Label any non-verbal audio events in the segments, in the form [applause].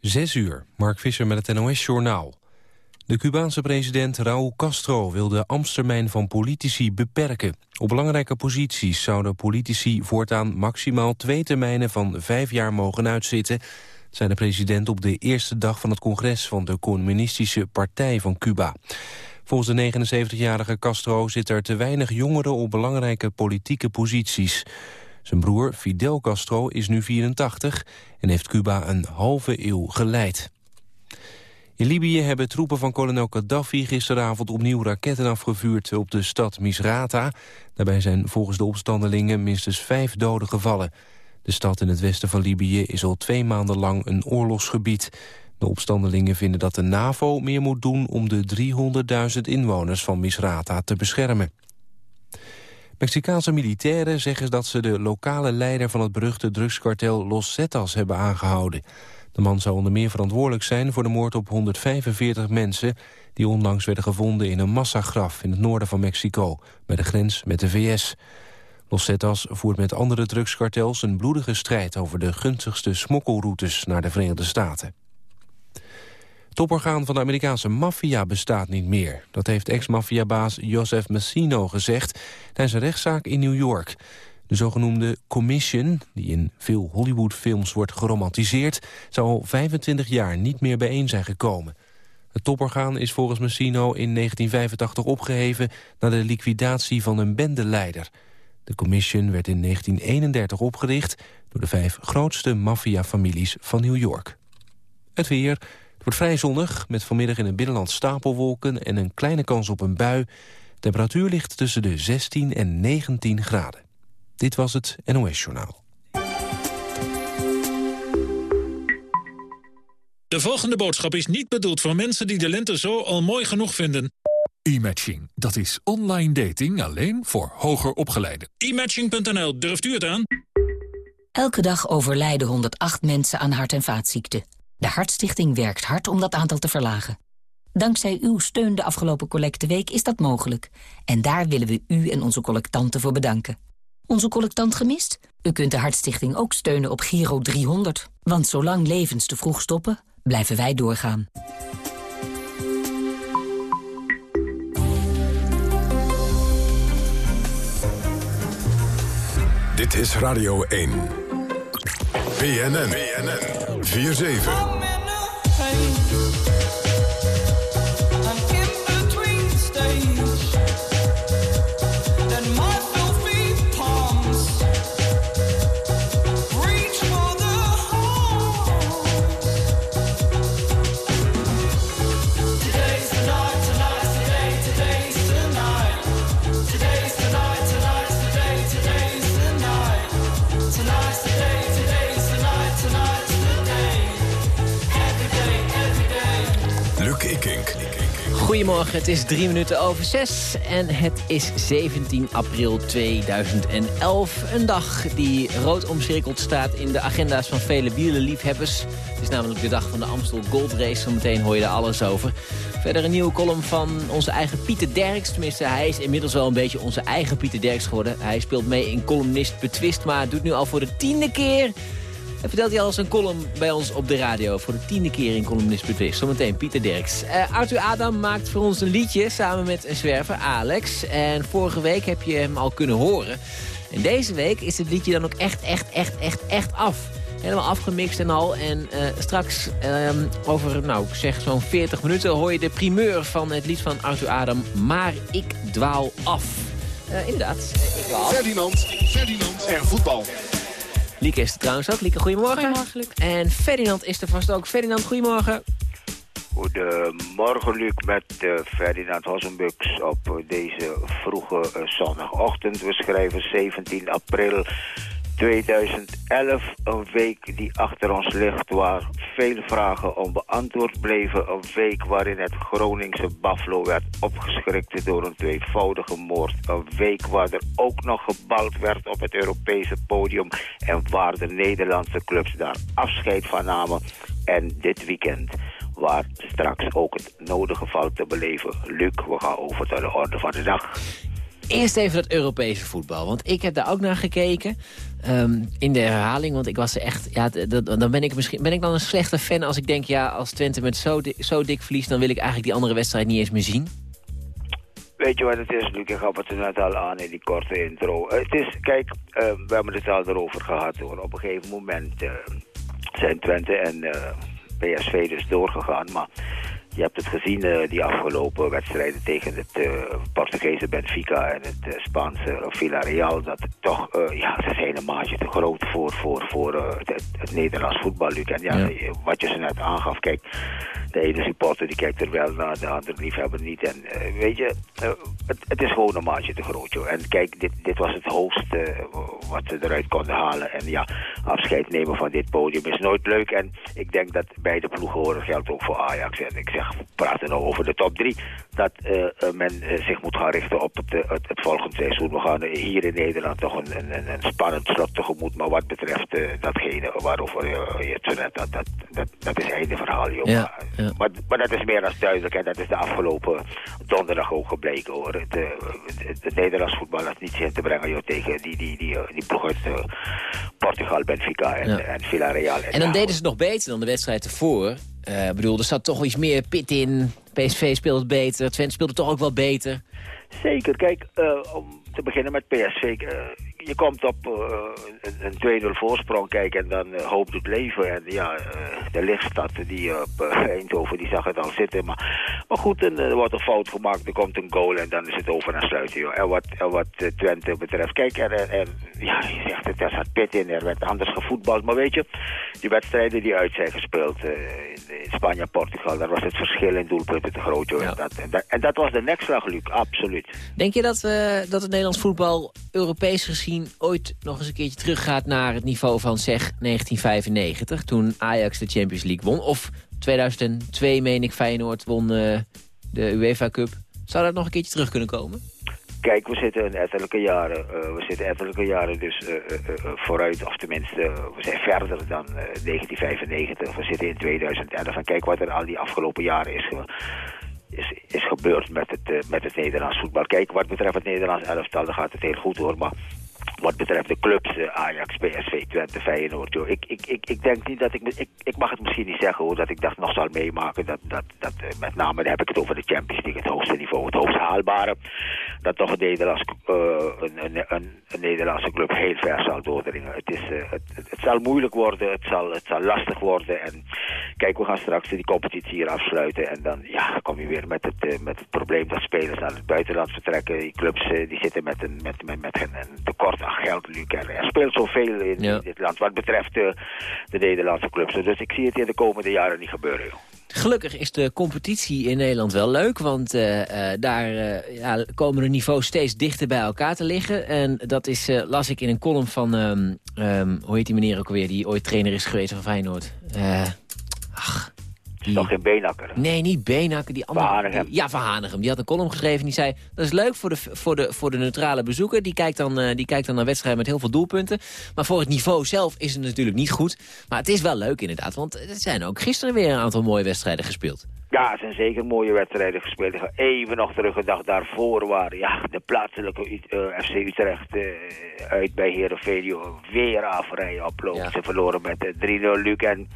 Zes uur, Mark Visser met het NOS-journaal. De Cubaanse president Raúl Castro wil de ambtstermijn van politici beperken. Op belangrijke posities zouden politici voortaan maximaal twee termijnen van vijf jaar mogen uitzitten, zei de president op de eerste dag van het congres van de Communistische Partij van Cuba. Volgens de 79-jarige Castro zitten er te weinig jongeren op belangrijke politieke posities. Zijn broer Fidel Castro is nu 84 en heeft Cuba een halve eeuw geleid. In Libië hebben troepen van kolonel Gaddafi gisteravond opnieuw raketten afgevuurd op de stad Misrata. Daarbij zijn volgens de opstandelingen minstens vijf doden gevallen. De stad in het westen van Libië is al twee maanden lang een oorlogsgebied. De opstandelingen vinden dat de NAVO meer moet doen om de 300.000 inwoners van Misrata te beschermen. Mexicaanse militairen zeggen dat ze de lokale leider van het beruchte drugskartel Los Zetas hebben aangehouden. De man zou onder meer verantwoordelijk zijn voor de moord op 145 mensen... die onlangs werden gevonden in een massagraf in het noorden van Mexico... bij de grens met de VS. Los Zetas voert met andere drugskartels een bloedige strijd... over de gunstigste smokkelroutes naar de Verenigde Staten. Toporgaan van de Amerikaanse maffia bestaat niet meer. Dat heeft ex-maffiabaas Joseph Messino gezegd tijdens een rechtszaak in New York. De zogenoemde Commission, die in veel Hollywoodfilms wordt geromantiseerd... zou al 25 jaar niet meer bijeen zijn gekomen. Het toporgaan is volgens Messino in 1985 opgeheven... na de liquidatie van een bendeleider. De Commission werd in 1931 opgericht... door de vijf grootste maffiafamilies van New York. Het weer... Het wordt vrij zonnig, met vanmiddag in het binnenland stapelwolken... en een kleine kans op een bui. Temperatuur ligt tussen de 16 en 19 graden. Dit was het NOS Journaal. De volgende boodschap is niet bedoeld voor mensen die de lente zo al mooi genoeg vinden. E-matching, dat is online dating alleen voor hoger opgeleiden. E-matching.nl, durft u het aan? Elke dag overlijden 108 mensen aan hart- en vaatziekten. De Hartstichting werkt hard om dat aantal te verlagen. Dankzij uw steun de afgelopen collecteweek is dat mogelijk. En daar willen we u en onze collectanten voor bedanken. Onze collectant gemist? U kunt de Hartstichting ook steunen op Giro 300. Want zolang levens te vroeg stoppen, blijven wij doorgaan. Dit is Radio 1. BNN. BNN. 4-7. Goedemorgen, het is drie minuten over zes en het is 17 april 2011. Een dag die rood omcirkeld staat in de agenda's van vele wielerliefhebbers. Het is namelijk de dag van de Amstel Gold Race, zometeen hoor je daar alles over. Verder een nieuwe column van onze eigen Pieter Derks. Tenminste, hij is inmiddels wel een beetje onze eigen Pieter Derks geworden. Hij speelt mee in columnist Betwist, maar doet nu al voor de tiende keer en vertelt hij al een column bij ons op de radio... voor de tiende keer in Columnist Betwist. Zometeen Pieter Derks. Uh, Arthur Adam maakt voor ons een liedje samen met een zwerver, Alex. En vorige week heb je hem al kunnen horen. En deze week is het liedje dan ook echt, echt, echt, echt, echt af. Helemaal afgemixt en al. En uh, straks um, over, nou, ik zeg zo'n 40 minuten... hoor je de primeur van het lied van Arthur Adam. Maar ik dwaal af. Uh, inderdaad, ik dwaal. Ferdinand, Ferdinand en voetbal. Lieke is er trouwens ook. Lieke, goedemorgen. Goedemorgen, Luc. En Ferdinand is er vast ook. Ferdinand, goedemorgen. Goedemorgen, Luc, met uh, Ferdinand Hossenbux op deze vroege uh, zondagochtend. We schrijven 17 april 2011, een week die achter ons ligt... waar veel vragen onbeantwoord bleven. Een week waarin het Groningse Buffalo werd opgeschrikt door een tweevoudige moord. Een week waar er ook nog gebald werd op het Europese podium... en waar de Nederlandse clubs daar afscheid van namen. En dit weekend waar straks ook het nodige valt te beleven. Luc, we gaan over tot de orde van de dag. Eerst even dat Europese voetbal, want ik heb daar ook naar gekeken. Ehm, in de herhaling, want ik was echt... Ja, dan ben ik, misschien, ben ik dan een slechte fan als ik denk... ja, als Twente met zo, zo dik verliest... dan wil ik eigenlijk die andere wedstrijd niet eens meer zien? Weet je wat het is, Luc? Ik gaf het er net al aan in die korte intro. Het is, kijk, uh, we hebben het al erover gehad hoor. Op een gegeven moment uh, zijn Twente en uh, PSV dus doorgegaan. Maar je hebt het gezien, uh, die afgelopen wedstrijden tegen het uh, Portugese Benfica en het uh, Spaanse Villarreal. Dat toch, ja, ze zijn een maatje te groot voor, voor, voor het, het, Nederlands voetbal, Luc. En ja, ja, wat je ze net aangaf, kijk, de ene supporter die kijkt er wel naar, de andere liefhebber niet. En weet je, het, het, is gewoon een maatje te groot, joh. En kijk, dit, dit was het hoogste wat ze eruit konden halen. En ja, afscheid nemen van dit podium is nooit leuk. En ik denk dat beide ploegen horen geldt ook voor Ajax. En ik zeg we praten nou over de top drie, dat uh, men uh, zich moet gaan richten op het, het, het, volgende seizoen. We gaan hier in Nederland toch een, een, een spannend slot tegemoet. Maar wat betreft datgene waarover je het zo net, dat, dat, dat, dat is einde verhaal. Joh. Ja, ja. Maar, maar, dat is meer dan duidelijk en dat is de afgelopen donderdag ook gebleken hoor. Het, het, het Nederlands voetbal is niet zin te brengen joh, tegen die, die, die, die ploeg uit Portugal, Benfica en, ja. en Villarreal. En, en dan deden ze nog beter dan de wedstrijd ervoor. Ik uh, bedoel, er zat toch iets meer pit in. PSV speelde beter. Twente speelde toch ook wel beter. Zeker. Kijk, uh, om te beginnen met PSV. Je komt op een, een 2-0 voorsprong kijken en dan hoop doet leven. En ja, de lichtstad die op Eindhoven, die zag het al zitten. Maar, maar goed, en, er wordt een fout gemaakt, er komt een goal en dan is het over en sluiten. Joh. En wat, en wat Twente betreft, kijk, er, ja, je zegt het, er zat pit in, er werd anders gevoetbald. Maar weet je, die wedstrijden die uit zijn gespeeld in Spanje en Portugal, daar was het verschil in doelpunten te groot. Joh. Ja. En, dat, en, dat, en, dat, was de nekslag, Luc, absoluut. Denk je dat, dat het Nederlands voetbal Europees gezien ooit nog eens een keertje teruggaat naar het niveau van zeg 1995, toen Ajax de Champions League won? Of 2002, meen ik, Feyenoord won uh, de UEFA Cup. Zou dat nog een keertje terug kunnen komen? Kijk, we zitten in ettelijke jaren, uh, we zitten ettelijke jaren dus uh, vooruit, of tenminste, we zijn verder dan 1995. We zitten in 2011 en kijk wat er al die afgelopen jaren is, is, is gebeurd met het, met het Nederlands voetbal. Kijk, wat betreft het Nederlands elftal, dan gaat het heel goed hoor, maar wat betreft de clubs, uh, Ajax, PSV, Twente, Feyenoord. Ik, ik, ik, ik denk niet dat ik, ik... Ik mag het misschien niet zeggen hoor, dat ik dat nog zal meemaken. Dat, dat, dat, uh, met name heb ik het over de Champions League, het hoogste niveau, het hoogst haalbare. Dat toch een, Nederlands, uh, een, een, een, Nederlandse club heel ver zal doordringen. Het, is, het, het, zal moeilijk worden, het zal, het zal lastig worden. En kijk, we gaan straks die competitie hier afsluiten. En dan ja, kom je weer met het, met het probleem dat spelers naar het buitenland vertrekken. Die clubs die zitten met een, met, met, met een tekort geld, Luc. Er speelt zoveel in, ja. dit land wat betreft de, de Nederlandse clubs. Dus ik zie het in de komende jaren niet gebeuren, joh. Gelukkig is de competitie in Nederland wel leuk, want uh, uh, daar uh, ja, komen de niveaus steeds dichter bij elkaar te liggen. En dat is, las ik in een column van, um, um, hoe heet die meneer ook alweer, die ooit trainer is geweest van Feyenoord. ach, die... Nog geen Beenakker? Nee, niet Beenakker. Die andere, van Hanegem. Die, ja, Van Hanegem. Die had een column geschreven en die zei... dat is leuk voor de, voor de, voor de neutrale bezoeker. Die kijkt, dan, uh, die kijkt dan naar wedstrijden met heel veel doelpunten. Maar voor het niveau zelf is het natuurlijk niet goed. Maar het is wel leuk inderdaad. Want er zijn ook gisteren weer een aantal mooie wedstrijden gespeeld. Ja, er zijn zeker mooie wedstrijden gespeeld. Even nog teruggedacht daarvoor waar ja, de plaatselijke uh, FC Utrecht uh, uit bij Heerenveen weer afrijden oploopt. Ja. Ze verloren met 3-0 Luc en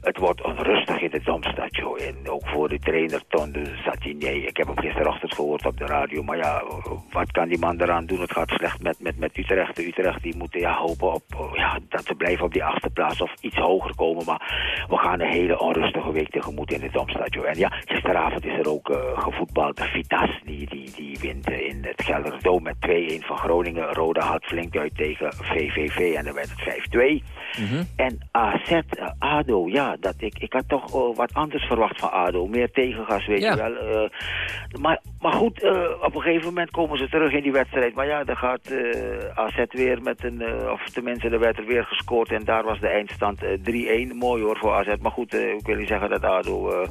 het wordt onrustig in de Domstad, joh. En ook voor de trainer Ton de Satinier. Ik heb hem gisterochtend gehoord op de radio. Maar ja, wat kan die man eraan doen? Het gaat slecht met, met, met Utrecht. De Utrecht die moeten ja, hopen op, ja, dat ze blijven op die achterplaats of iets hoger komen. Maar we gaan een hele onrustige week tegemoet in de Domstad, joh. En ja, gisteravond is er ook uh, gevoetbald. Vitas, die, die, die wint in het Gelderdoom met 2-1 van Groningen. Roda had flink uit tegen VVV en dan werd het 5-2. Mm -hmm. En AZ, ADO, ja, dat ik, ik had toch uh, wat anders verwacht van ADO. Meer tegengas, weet ja. je wel. Uh, maar, maar goed, uh, op een gegeven moment komen ze terug in die wedstrijd. Maar ja, dan gaat AZ weer met een... of tenminste, er werd er weer gescoord. En daar was de eindstand 3-1. Mooi hoor voor AZ. Maar goed, ik wil niet zeggen dat ADO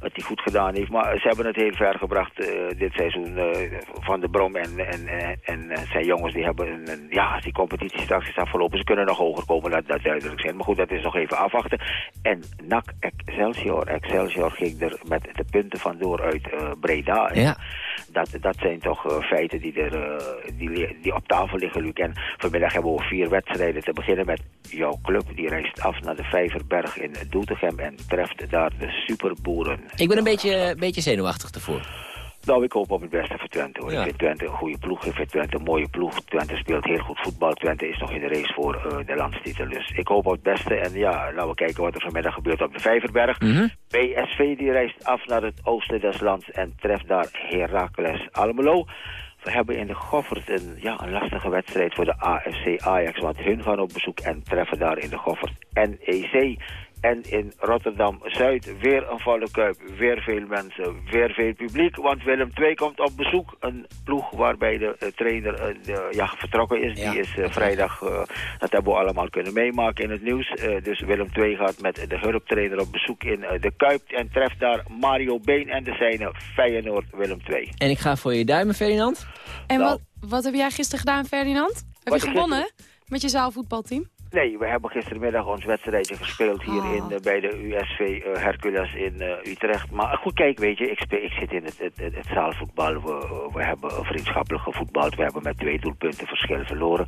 het niet goed gedaan heeft. Maar ze hebben het heel ver gebracht dit seizoen. van de Brom en, en, en, en zijn jongens die hebben... Een, ja, als die competitie straks is afgelopen, ze kunnen nog hoger komen. Dat, dat duidelijk zijn. Maar goed, dat is nog even afwachten. En NAC Excelsior. Excelsior ging er met de punten vandoor uit uh, Breda. Ja. Dat, dat zijn toch uh, feiten die, er, uh, die, die op tafel liggen, Luc. En vanmiddag hebben we vier wedstrijden. Te beginnen met jouw club. Die reist af naar de Vijverberg in Doetinchem en treft daar de superboeren. Ik ben een beetje, beetje zenuwachtig ervoor. Nou, ik hoop op het beste voor Twente. Hoor. Ik vind Twente een goede ploeg. Ik vind Twente een mooie ploeg. Twente speelt heel goed voetbal. Twente is nog in de race voor uh, de landstitel. Dus ik hoop op het beste. En ja, laten we kijken wat er vanmiddag gebeurt op de Vijverberg. Mm -hmm. PSV die reist af naar het oosten des lands en treft daar Heracles Almelo. We hebben in de Goffert een, ja, een lastige wedstrijd voor de AFC Ajax. Want hun gaan op bezoek en treffen daar in de Goffert NEC. En in Rotterdam-Zuid weer een volle kuip. Weer veel mensen, weer veel publiek. Want Willem II komt op bezoek. Een ploeg waarbij de uh, trainer uh, de, ja, vertrokken is. Ja. Die is uh, vrijdag, dat hebben we allemaal kunnen meemaken in het nieuws. dus Willem II gaat met de hulptrainer op bezoek in de Kuip. En treft daar Mario Been en de zijne Feyenoord Willem II. En ik ga voor je duimen, Ferdinand. En nou, wat, wat heb jij gisteren gedaan, Ferdinand? Heb je gewonnen gisteren? met je zaalvoetbalteam? Nee, we hebben gistermiddag ons wedstrijdje gespeeld hier Oh. in, uh, bij de USV uh, Hercules in uh, Utrecht. Maar goed, kijk, weet je, ik, speel, ik zit in het, het, het, het zaalvoetbal. We, we hebben vriendschappelijk gevoetbald. We hebben met twee doelpunten verschil verloren.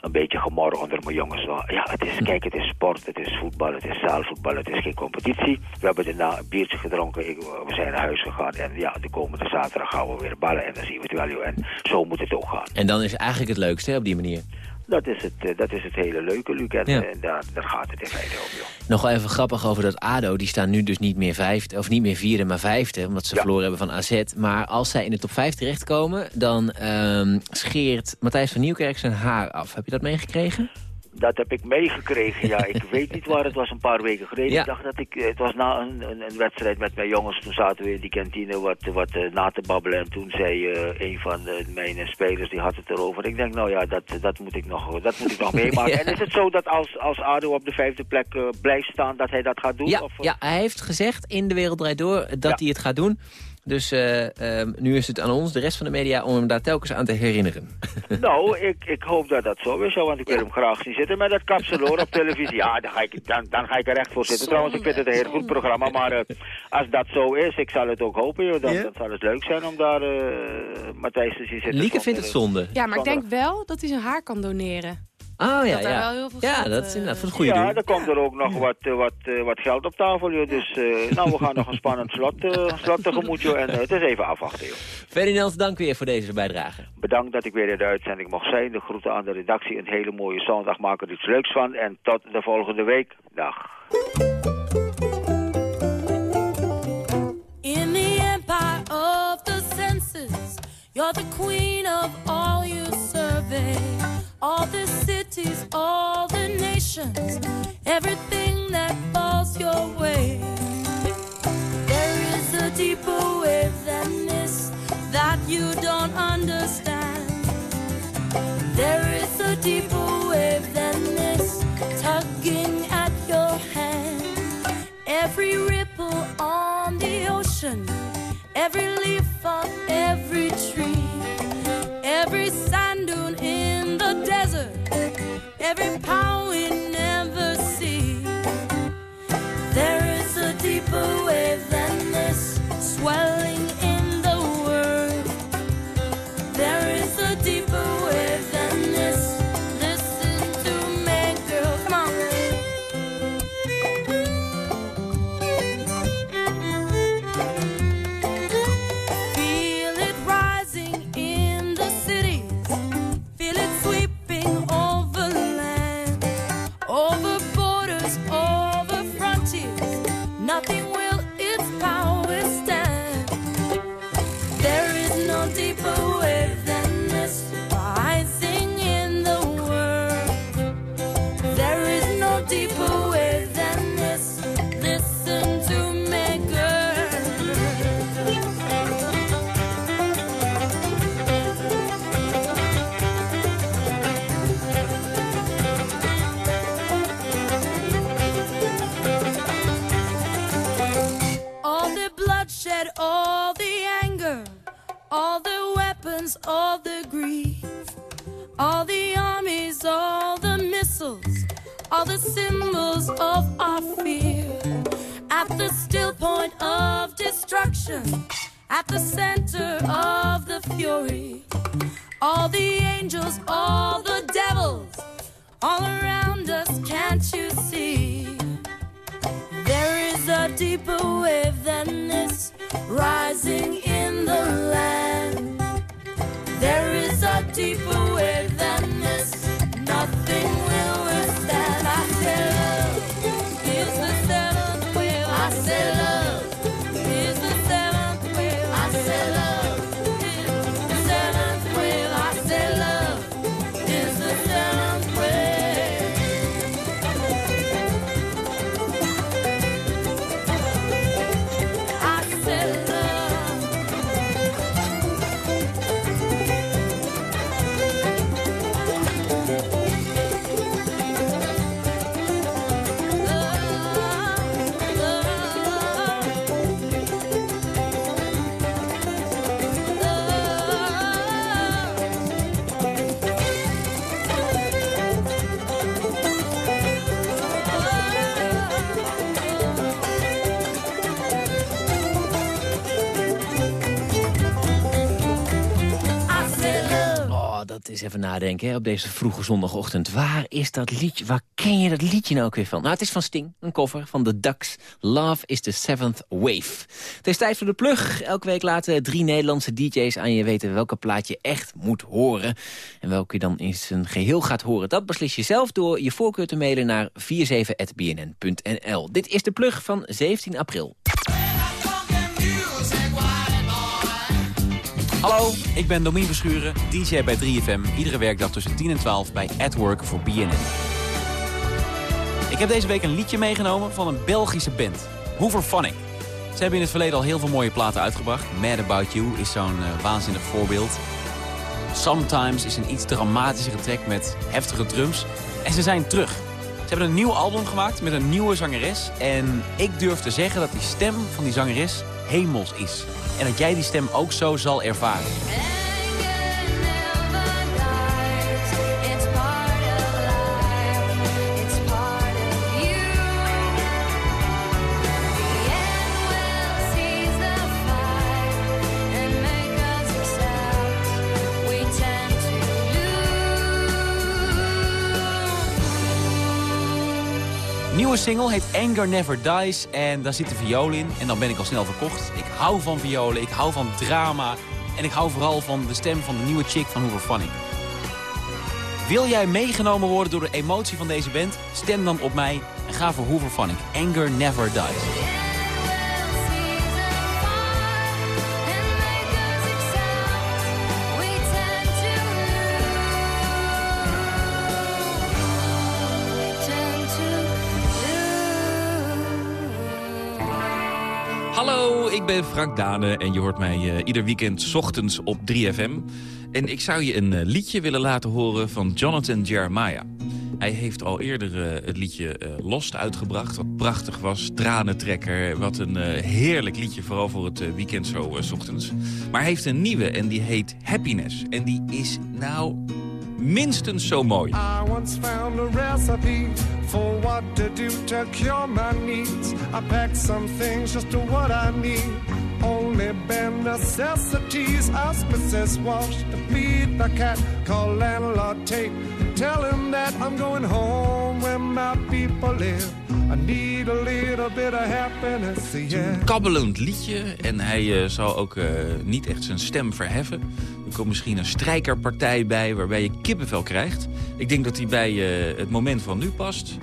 Een beetje gemor onder mijn jongens. Ja, het is, kijk, het is sport, het is voetbal, het is zaalvoetbal, het is geen competitie. We hebben daarna een biertje gedronken. Ik, we zijn naar huis gegaan. En ja, de komende zaterdag gaan we weer ballen. En dan zien we het wel, joh. En zo moet het ook gaan. En dan is eigenlijk het leukste hè, op die manier. Dat is het, uh, dat is het hele leuke, Luc. En, Ja. en daar, daar gaat het in feite. Nog wel even grappig over dat ADO. Die staan nu dus niet meer vijfde, of niet meer vierde, maar vijfde. Omdat ze Ja. verloren hebben van AZ. Maar als zij in de top 5 terechtkomen... dan ehm, scheert Matthijs van Nieuwkerk zijn haar af. Heb je dat meegekregen? Dat heb ik meegekregen, ja. Ik [laughs] weet niet waar het was, een paar weken geleden. Ja. Ik dacht dat ik, eh, het was na een, een, een wedstrijd met mijn jongens. Toen zaten we in die kantine wat, wat eh, na te babbelen. En toen zei eh, een van mijn spelers, die had het erover. Ik denk, nou ja, dat, dat moet ik nog, dat moet ik nog [laughs] meemaken. Ja. En is het zo dat als, als ADO op de vijfde plek blijft staan, dat hij dat gaat doen? Ja, Of, ja, hij heeft gezegd in De Wereld Draait Door dat hij het gaat doen. Dus eh, ehm, nu is het aan ons, de rest van de media, om hem daar telkens aan te herinneren. [laughs] Nou, ik, ik hoop dat dat zo is, want ik wil hem graag zien zitten met dat kapsel hoor, op televisie. Ja, dan ga, ik, dan, dan ga ik er echt voor zitten. Trouwens, ik vind het een heel goed programma, maar eh, als dat zo is, ik zal het ook hopen, joh, dan, Ja? dan zal het leuk zijn om daar eh, Matthijs te zien zitten. Lieke vindt het zonde. Ja, maar ik denk wel dat hij zijn haar kan doneren. Oh ja, dat er ja. wel heel veel ja, geld, dat is eh, inderdaad voor het goede Ja, doel. dan komt er ook nog wat, eh, wat, eh, wat geld op tafel, joh. Dus, eh, nou, we gaan nog een spannend slot, eh, [laughs] slot tegemoet, joh. En het is even afwachten, joh. Ferdinand, dank weer voor deze bijdrage. Bedankt dat ik weer in de uitzending mocht zijn. De groeten aan de redactie. Een hele mooie zondag. Maak er iets leuks van. En tot de volgende week. Dag. In the empire of the senses, you're the queen of all you survey. All the cities, all the nations, everything that falls your way. There is a deeper wave than this that you don't understand. A deeper wave than this rising in the land. There is a deeper wave than this. Nothing Even nadenken hè, op deze vroege zondagochtend. Waar is dat liedje? Waar ken je dat liedje nou ook weer van? Nou, het is van Sting, een cover van The Ducks. Love is the Seventh Wave. Het is tijd voor de plug. Elke week laten drie Nederlandse DJ's aan je weten welke plaat je echt moet horen. En welke je dan in zijn geheel gaat horen. Dat beslis je zelf door je voorkeur te mailen naar 47.bnn.nl. Dit is de plug van 17 april. Hallo, ik ben Domien Verschuren, DJ bij 3FM. Iedere werkdag tussen 10 en 12 bij At Work voor BNN. Ik heb deze week een liedje meegenomen van een Belgische band. Hooverphonic. Ze hebben in het verleden al heel veel mooie platen uitgebracht. Mad About You is zo'n eh, waanzinnig voorbeeld. Sometimes is een iets dramatischere track met heftige drums. En ze zijn terug. Ze hebben een nieuw album gemaakt met een nieuwe zangeres. En ik durf te zeggen dat die stem van die zangeres hemels is. En dat jij die stem ook zo zal ervaren. Nieuwe single heet Anger Never Dies en daar zit de viool in. En dan ben ik al snel verkocht. Ik hou van violen, ik hou van drama. En ik hou vooral van de stem van de nieuwe chick van Hooverphonic. Wil jij meegenomen worden door de emotie van deze band? Stem dan op mij en ga voor Hooverphonic. Anger Never Dies. Ik ben Frank Dane en je hoort mij eh, ieder weekend ochtends op 3FM. En ik zou je een eh, liedje willen laten horen van Jonathan Jeremiah. Hij heeft al eerder eh, het liedje Lost uitgebracht, wat prachtig was. Tranentrekker, wat een heerlijk liedje, vooral voor het weekend zo ochtends. Maar hij heeft een nieuwe en die heet Happiness. En die is nou minstens zo mooi. I once found a recipe for what to do to cure my needs. I packed some things just to what I need. Only bare necessities. Ask Mrs. Walsh to feed the cat. Call landlord Tate. Tell him that I'm going home where my people live. I need a little bit of happiness, yeah. Een kabbelend liedje en hij eh, zal ook eh, niet echt zijn stem verheffen. Er komt misschien een strijkerpartij bij waarbij je kippenvel krijgt. Ik denk dat hij bij eh, het moment van nu past.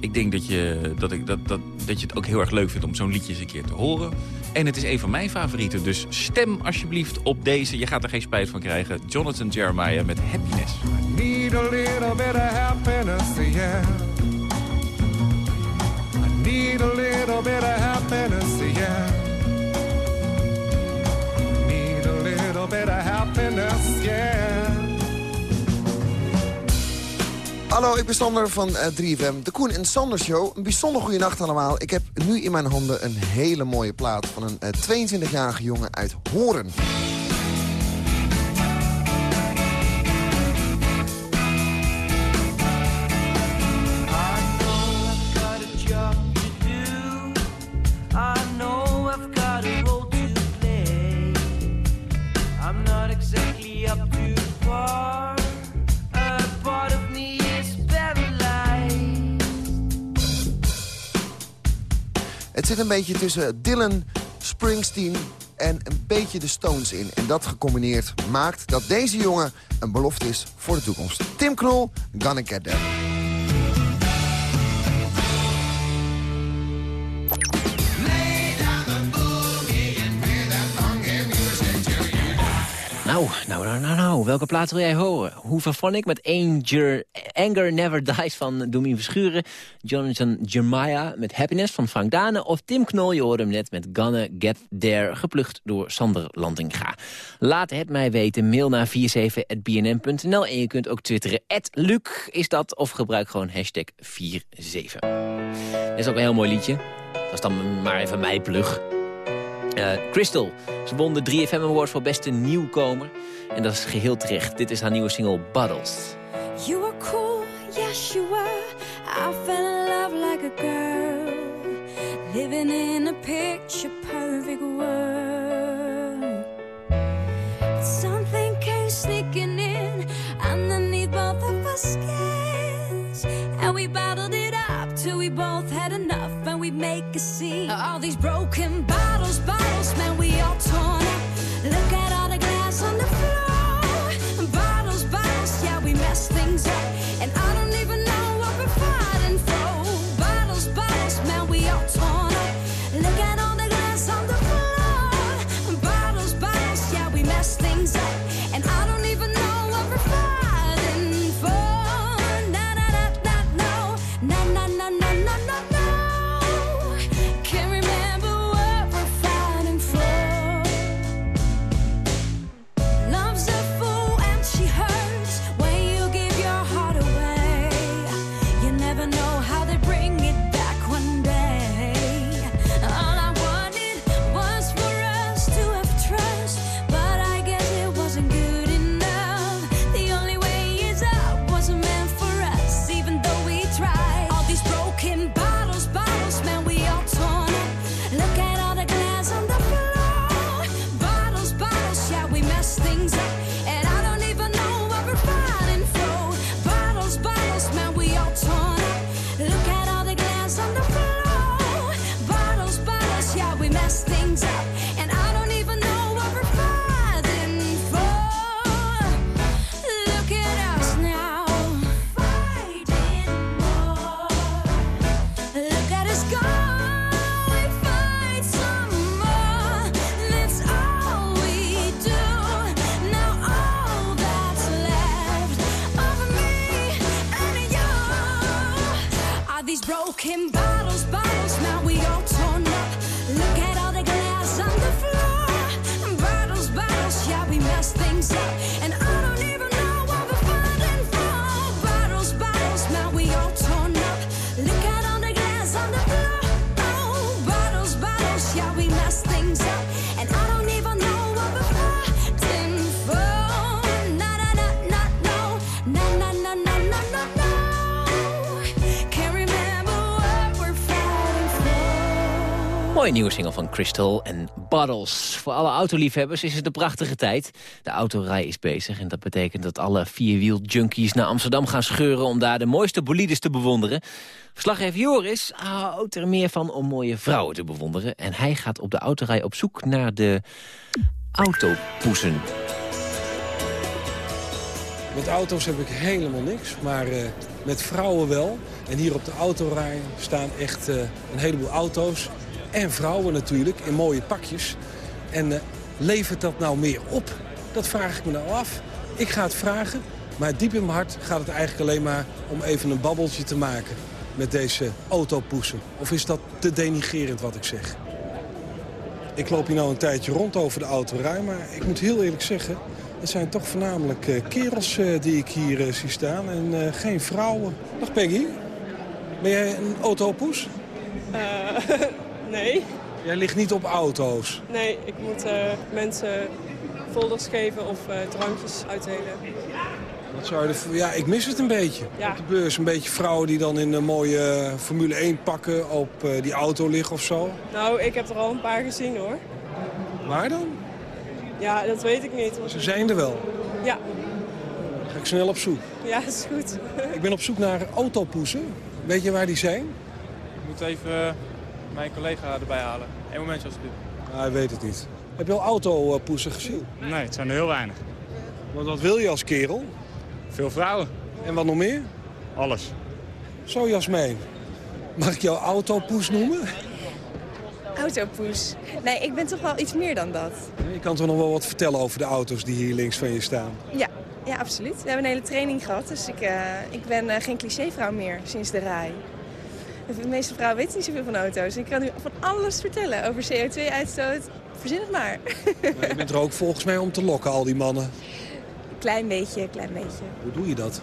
Ik denk dat je, dat, ik, dat, dat, dat je het ook heel erg leuk vindt om zo'n liedje eens een keer te horen. En het is een van mijn favorieten, dus stem alsjeblieft op deze. Je gaat er geen spijt van krijgen. Jonathan Jeremiah met Happiness. Need a little bit of happiness, yeah. Need a little bit of happiness, yeah. Need a little bit of happiness, yeah. Hallo, ik ben Sander van eh, 3FM, de Koen en Sander Show. Een bijzonder goede nacht allemaal. Ik heb nu in mijn handen een hele mooie plaat van een eh, 22-jarige jongen uit Horen. Het zit een beetje tussen Dylan, Springsteen en een beetje de Stones in. En dat gecombineerd maakt dat deze jongen een belofte is voor de toekomst. Tim Knol, Gonna Get. Nou, nou, nou, nou, nou. Welke plaat wil jij horen? Hoe ik met Anger, Anger Never Dies van Domien Verschuren. Jonathan Jeremiah met Happiness van Frank Dane. Of Tim Knol, je hoorde hem net met Gonna Get There. Geplucht door Sander Landinga. Laat het mij weten. Mail naar 47.bnm.nl. En je kunt ook twitteren. Luc is dat. Of gebruik gewoon hashtag 47. Dat is ook een heel mooi liedje. Dat is dan maar even mijn plug. Uh, Crystal, ze won de 3FM Award voor beste nieuwkomer. En dat is geheel terecht. Dit is haar nieuwe single Bottles. You were cool, yes you were. I fell in love like a girl. Living in a picture perfect world. Something came sneaking in underneath both of our skins. And we battled till we both had enough and we'd make a scene. All these broken bottles, bottles, man, we all torn up. Look at all the glass on the floor. Bottles, bottles, yeah, we mess things up. And I don't even know Nieuwe single van Crystal en Bottles. Voor alle autoliefhebbers is het een prachtige tijd. De autorij is bezig en dat betekent dat alle vierwiel-junkies naar Amsterdam gaan scheuren... om daar de mooiste bolides te bewonderen. Verslaggever Joris houdt er meer van om mooie vrouwen te bewonderen. En hij gaat op de autorij op zoek naar de autopoesen. Met auto's heb ik helemaal niks, maar eh, met vrouwen wel. En hier op de autorij staan echt eh, een heleboel auto's. En vrouwen natuurlijk, in mooie pakjes. En eh, levert dat nou meer op? Dat vraag ik me nou af. Ik ga het vragen, maar diep in mijn hart gaat het eigenlijk alleen maar... om even een babbeltje te maken met deze autopoesen. Of is dat te denigerend wat ik zeg? Ik loop hier nou een tijdje rond over de autorij, maar ik moet heel eerlijk zeggen... het zijn toch voornamelijk eh, kerels eh, die ik hier zie staan en geen vrouwen. Dag Peggy, ben jij een autopoes? [laughs] nee. Jij ligt niet op auto's. Nee, ik moet eh, mensen folders geven of eh, drankjes uitdelen. Wat zou je ja, ik mis het een beetje. Ja. Op de beurs een beetje vrouwen die dan in een mooie eh, Formule 1 pakken op eh, die auto liggen of zo. Nou, ik heb er al een paar gezien hoor. Waar dan? Ja, dat weet ik niet. Ze zijn er wel. Ja, Dan ga ik snel op zoek. ja, is goed. Ik ben op zoek naar autopoesen. Weet je waar die zijn? Ik moet even mijn collega erbij halen. Eén momentje alsjeblieft. Hij weet het niet. Heb je al autopoesen gezien? Nee, het zijn er heel weinig. Want wat wil je als kerel? Veel vrouwen. En wat nog meer? Alles. Zo, Jasmijn. Mag ik jou autopoes noemen? Autopoes. Nee, ik ben toch wel iets meer dan dat. Je kan toch nog wel wat vertellen over de auto's die hier links van je staan? Ja, ja absoluut. We hebben een hele training gehad, dus ik, uh, ik ben uh, geen clichévrouw meer sinds de rij. De meeste vrouwen weten niet zoveel van auto's. Ik kan nu van alles vertellen over CO2-uitstoot. Verzin het maar. [laughs] maar. Je bent er ook volgens mij om te lokken, al die mannen. Klein beetje, klein beetje. Hoe doe je dat?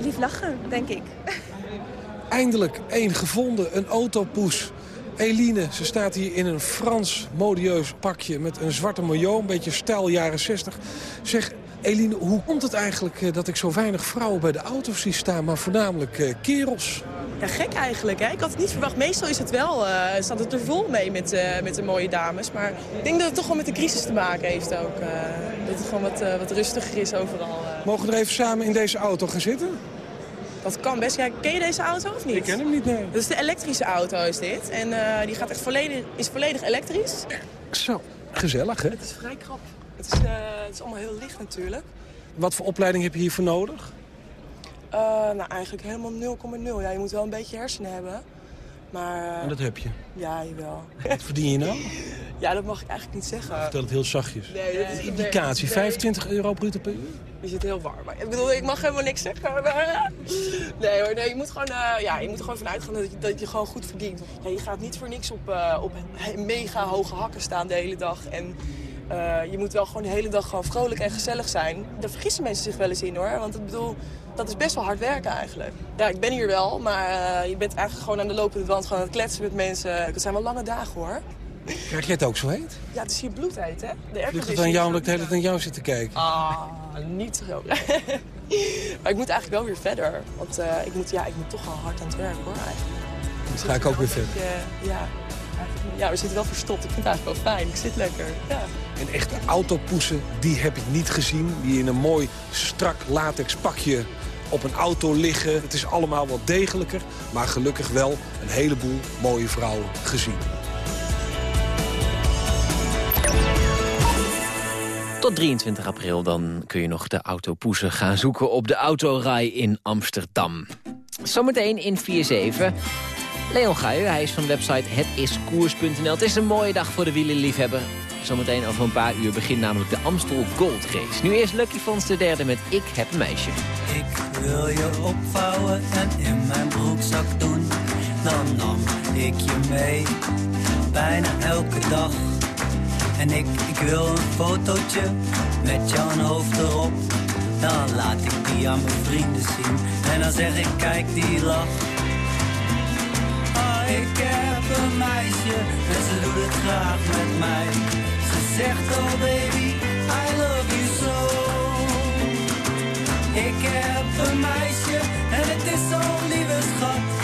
Lief lachen, denk ik. Eindelijk één gevonden, een autopoes. Eline, ze staat hier in een Frans modieus pakje met een zwarte maillot, een beetje stijl jaren 60. Zeg, Eline, hoe komt het eigenlijk dat ik zo weinig vrouwen bij de auto's zie staan, maar voornamelijk uh, kerels? Ja, gek eigenlijk. Hè? Ik had het niet verwacht. Meestal is het wel, uh, staat het er vol mee met, uh, met de mooie dames. Maar ik denk dat het toch wel met de crisis te maken heeft ook. dat het gewoon wat, wat rustiger is overal. Mogen we er even samen in deze auto gaan zitten? Dat kan best. Ja, ken je deze auto of niet? Ik ken hem niet, nee. Dat is de elektrische auto is dit. En die gaat echt volledig, is volledig elektrisch. Zo, gezellig hè? Het is vrij krap. Het is, het is allemaal heel licht natuurlijk. Wat voor opleiding heb je hiervoor nodig? Uh, nou, eigenlijk helemaal 0,0. Ja, je moet wel een beetje hersenen hebben. Maar, en dat heb je? Ja, jawel. [laughs] Wat verdien je nou? Ja, dat mag ik eigenlijk niet zeggen. Vertel het heel zachtjes. Nee, dat is een indicatie. Nee. 25 euro bruto per uur? Je zit heel warm. Ik bedoel, ik mag helemaal niks zeggen. Maar... Nee hoor, nee, je moet gewoon, uh, ja, je moet gewoon vanuit gaan dat je, dat je gewoon goed verdient. Ja, je gaat niet voor niks op, uh, op mega hoge hakken staan de hele dag. En uh, je moet wel gewoon de hele dag gewoon vrolijk en gezellig zijn. Daar vergissen mensen zich wel eens in hoor. Want ik bedoel, dat is best wel hard werken eigenlijk. Ja, ik ben hier wel, maar uh, je bent eigenlijk gewoon aan de lopende band gewoon aan het kletsen met mensen. Het zijn wel lange dagen hoor. Krijg jij het ook zo heet? Ja, het is hier bloedheet hè. De Ligt het aan jou omdat ik de hele tijd aan jou zit te kijken? Ah, niet zo. [laughs] maar ik moet eigenlijk wel weer verder. Want uh, ik, moet, ja, ik moet toch wel hard aan het werk hoor eigenlijk. Dan ga ik ook weer verder. Uh, ja, ja, we zitten wel verstopt. Ik vind het eigenlijk wel fijn. Ik zit lekker. Ja. En echte autopoesen, die heb ik niet gezien. Die in een mooi strak latex pakje op een auto liggen. Het is allemaal wat degelijker. Maar gelukkig wel een heleboel mooie vrouwen gezien. Tot 23 april dan kun je nog de autopoesen gaan zoeken op de autorij in Amsterdam. Zometeen in 4-7. Leon Guijen, hij is van de website hetiskoers.nl. Het is een mooie dag voor de wielerliefhebber. Zometeen over een paar uur begint namelijk de Amstel Gold Race. Nu eerst Lucky Fons de derde met Ik heb een meisje. Ik wil je opvouwen en in mijn broekzak doen. Dan nam ik je mee, bijna elke dag. En ik, ik wil een fotootje met jouw hoofd erop. Dan laat ik die aan mijn vrienden zien. En dan zeg ik, kijk die lach. Oh, ik heb een meisje en ze doet het graag met mij. Ze zegt, oh baby, I love you so. Ik heb een meisje en het is zo'n lieve schat.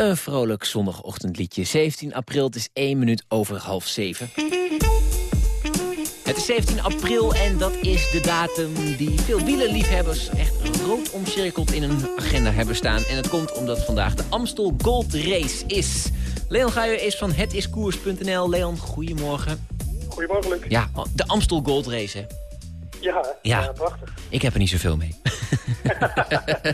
Een vrolijk zondagochtendliedje. 17 april, het is 1 minuut over half 7. Het is 17 april en dat is de datum die veel wielerliefhebbers echt rood omcirkeld in hun agenda hebben staan. En het komt omdat vandaag de Amstel Gold Race is. Leon Guijer is van hetiskoers.nl. Leon, goedemorgen. Goedemorgen, Luc. Ja, de Amstel Gold Race, hè? Ja, Ja. ja. prachtig. Ik heb er niet zoveel mee. [laughs]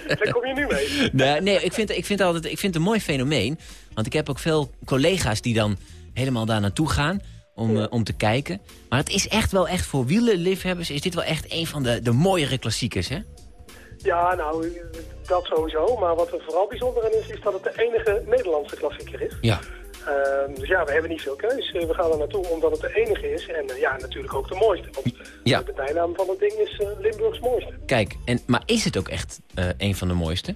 Daar kom je nu mee. [laughs] Nee, nee ik, vind, ik, vind altijd, ik vind het een mooi fenomeen. Want ik heb ook veel collega's die dan helemaal daar naartoe gaan om, eh, om te kijken. Maar het is echt wel echt voor wielerliefhebbers... is dit wel echt een van de, de mooiere klassiekers, hè? Ja, nou, dat sowieso. Maar wat er vooral bijzonder aan is, is dat het de enige Nederlandse klassieker is. Ja. Ehm, dus ja, we hebben niet veel keus. Eh, We gaan er naartoe omdat het de enige is. En eh, ja, natuurlijk ook de mooiste. Want Ja. de bijnaam van het ding is eh, Limburgs mooiste. Kijk, en, maar is het ook echt eh, een van de mooiste?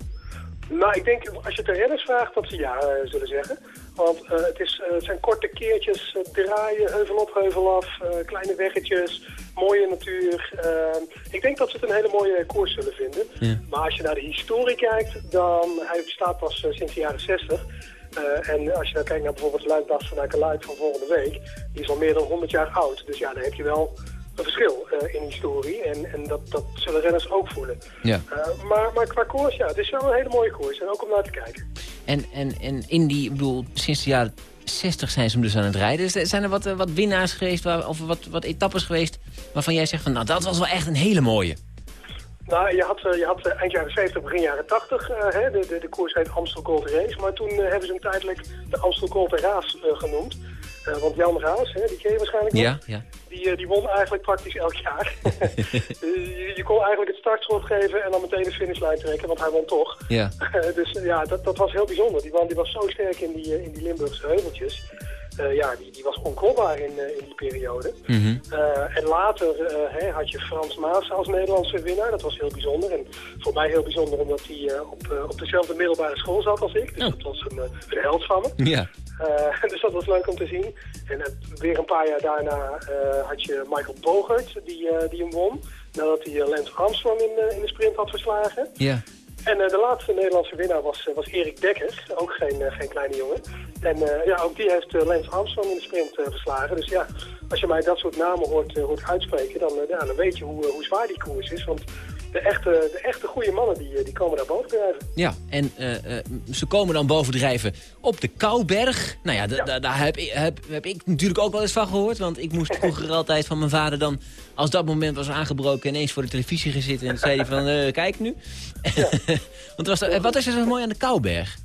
Nou, ik denk, als je het de renners vraagt, dat ze ja eh, zullen zeggen. Want eh, het, is, eh, het zijn korte keertjes, eh, draaien, heuvel op, heuvel af, eh, kleine weggetjes, mooie natuur. Ehm, ik denk dat ze het een hele mooie koers zullen vinden. Ja. Maar als je naar de historie kijkt, dan hij bestaat pas eh, sinds de jaren 60. Eh, en als je dan kijkt naar bijvoorbeeld Luik vanuit de Luik van volgende week, die is al meer dan 100 jaar oud. Dus ja, dan heb je wel een verschil eh, in historie. En, en dat, dat zullen renners ook voelen. Ja. Eh, maar, maar qua koers, ja, het is wel een hele mooie koers. En ook om naar te kijken. En, en, en in die, ik bedoel, sinds de jaren 60 zijn ze hem dus aan het rijden. Dus Zijn er wat, wat winnaars geweest, waar, of wat, wat etappes geweest... waarvan jij zegt van, nou, dat was wel echt een hele mooie. Nou, je had, eh, je had eh, eind jaren 70, begin jaren 80, eh, hè, de, de, de koers heet Amstel Gold Race. Maar toen hebben ze hem tijdelijk de Amstel Gold eh, genoemd. Want Jan Raas, hè, die ken je waarschijnlijk nog. Ja, ja. Die, die won eigenlijk praktisch elk jaar. [laughs] je, je kon eigenlijk het startschot geven en dan meteen de finishlijn trekken, want hij won toch. Ja. [laughs] dus ja, dat, dat was heel bijzonder. Die man die was zo sterk in die, in die Limburgse heuveltjes. Eh, ja, die, die was onkroopbaar in, eh, in die periode. Mhm. Eh, en later hè, had je Frans Maas als Nederlandse winnaar. Dat was heel bijzonder. En voor mij heel bijzonder omdat hij op, op dezelfde middelbare school zat als ik. Dus dat was een, een held van me. Ja. [laughs] Dus dat was leuk om te zien. En weer een paar jaar daarna had je Michael Bogert, die, die hem won. Nadat hij Lance Armstrong in, in de sprint had verslagen. Ja. En eh, de laatste Nederlandse winnaar was, eh, was Erik Dekker, ook geen, eh, geen kleine jongen. En ja, ook die heeft Lance Armstrong in de sprint verslagen. Dus ja, als je mij dat soort namen hoort, hoort uitspreken, dan, dan weet je hoe, hoe zwaar die koers is. Want de echte, de echte goede mannen die, eh, die komen daar boven drijven. Ja, en eh, eh, ze komen dan bovendrijven op de Kouberg. Nou ja, da- da- daar heb, ik- heb, heb ik natuurlijk ook wel eens van gehoord. Want ik moest vroeger [laughs] altijd van mijn vader dan... als dat moment was aangebroken ineens voor de televisie gaan zitten... en zei hij van, kijk nu. [laughs] want was wat is er zo mooi aan de Kouberg?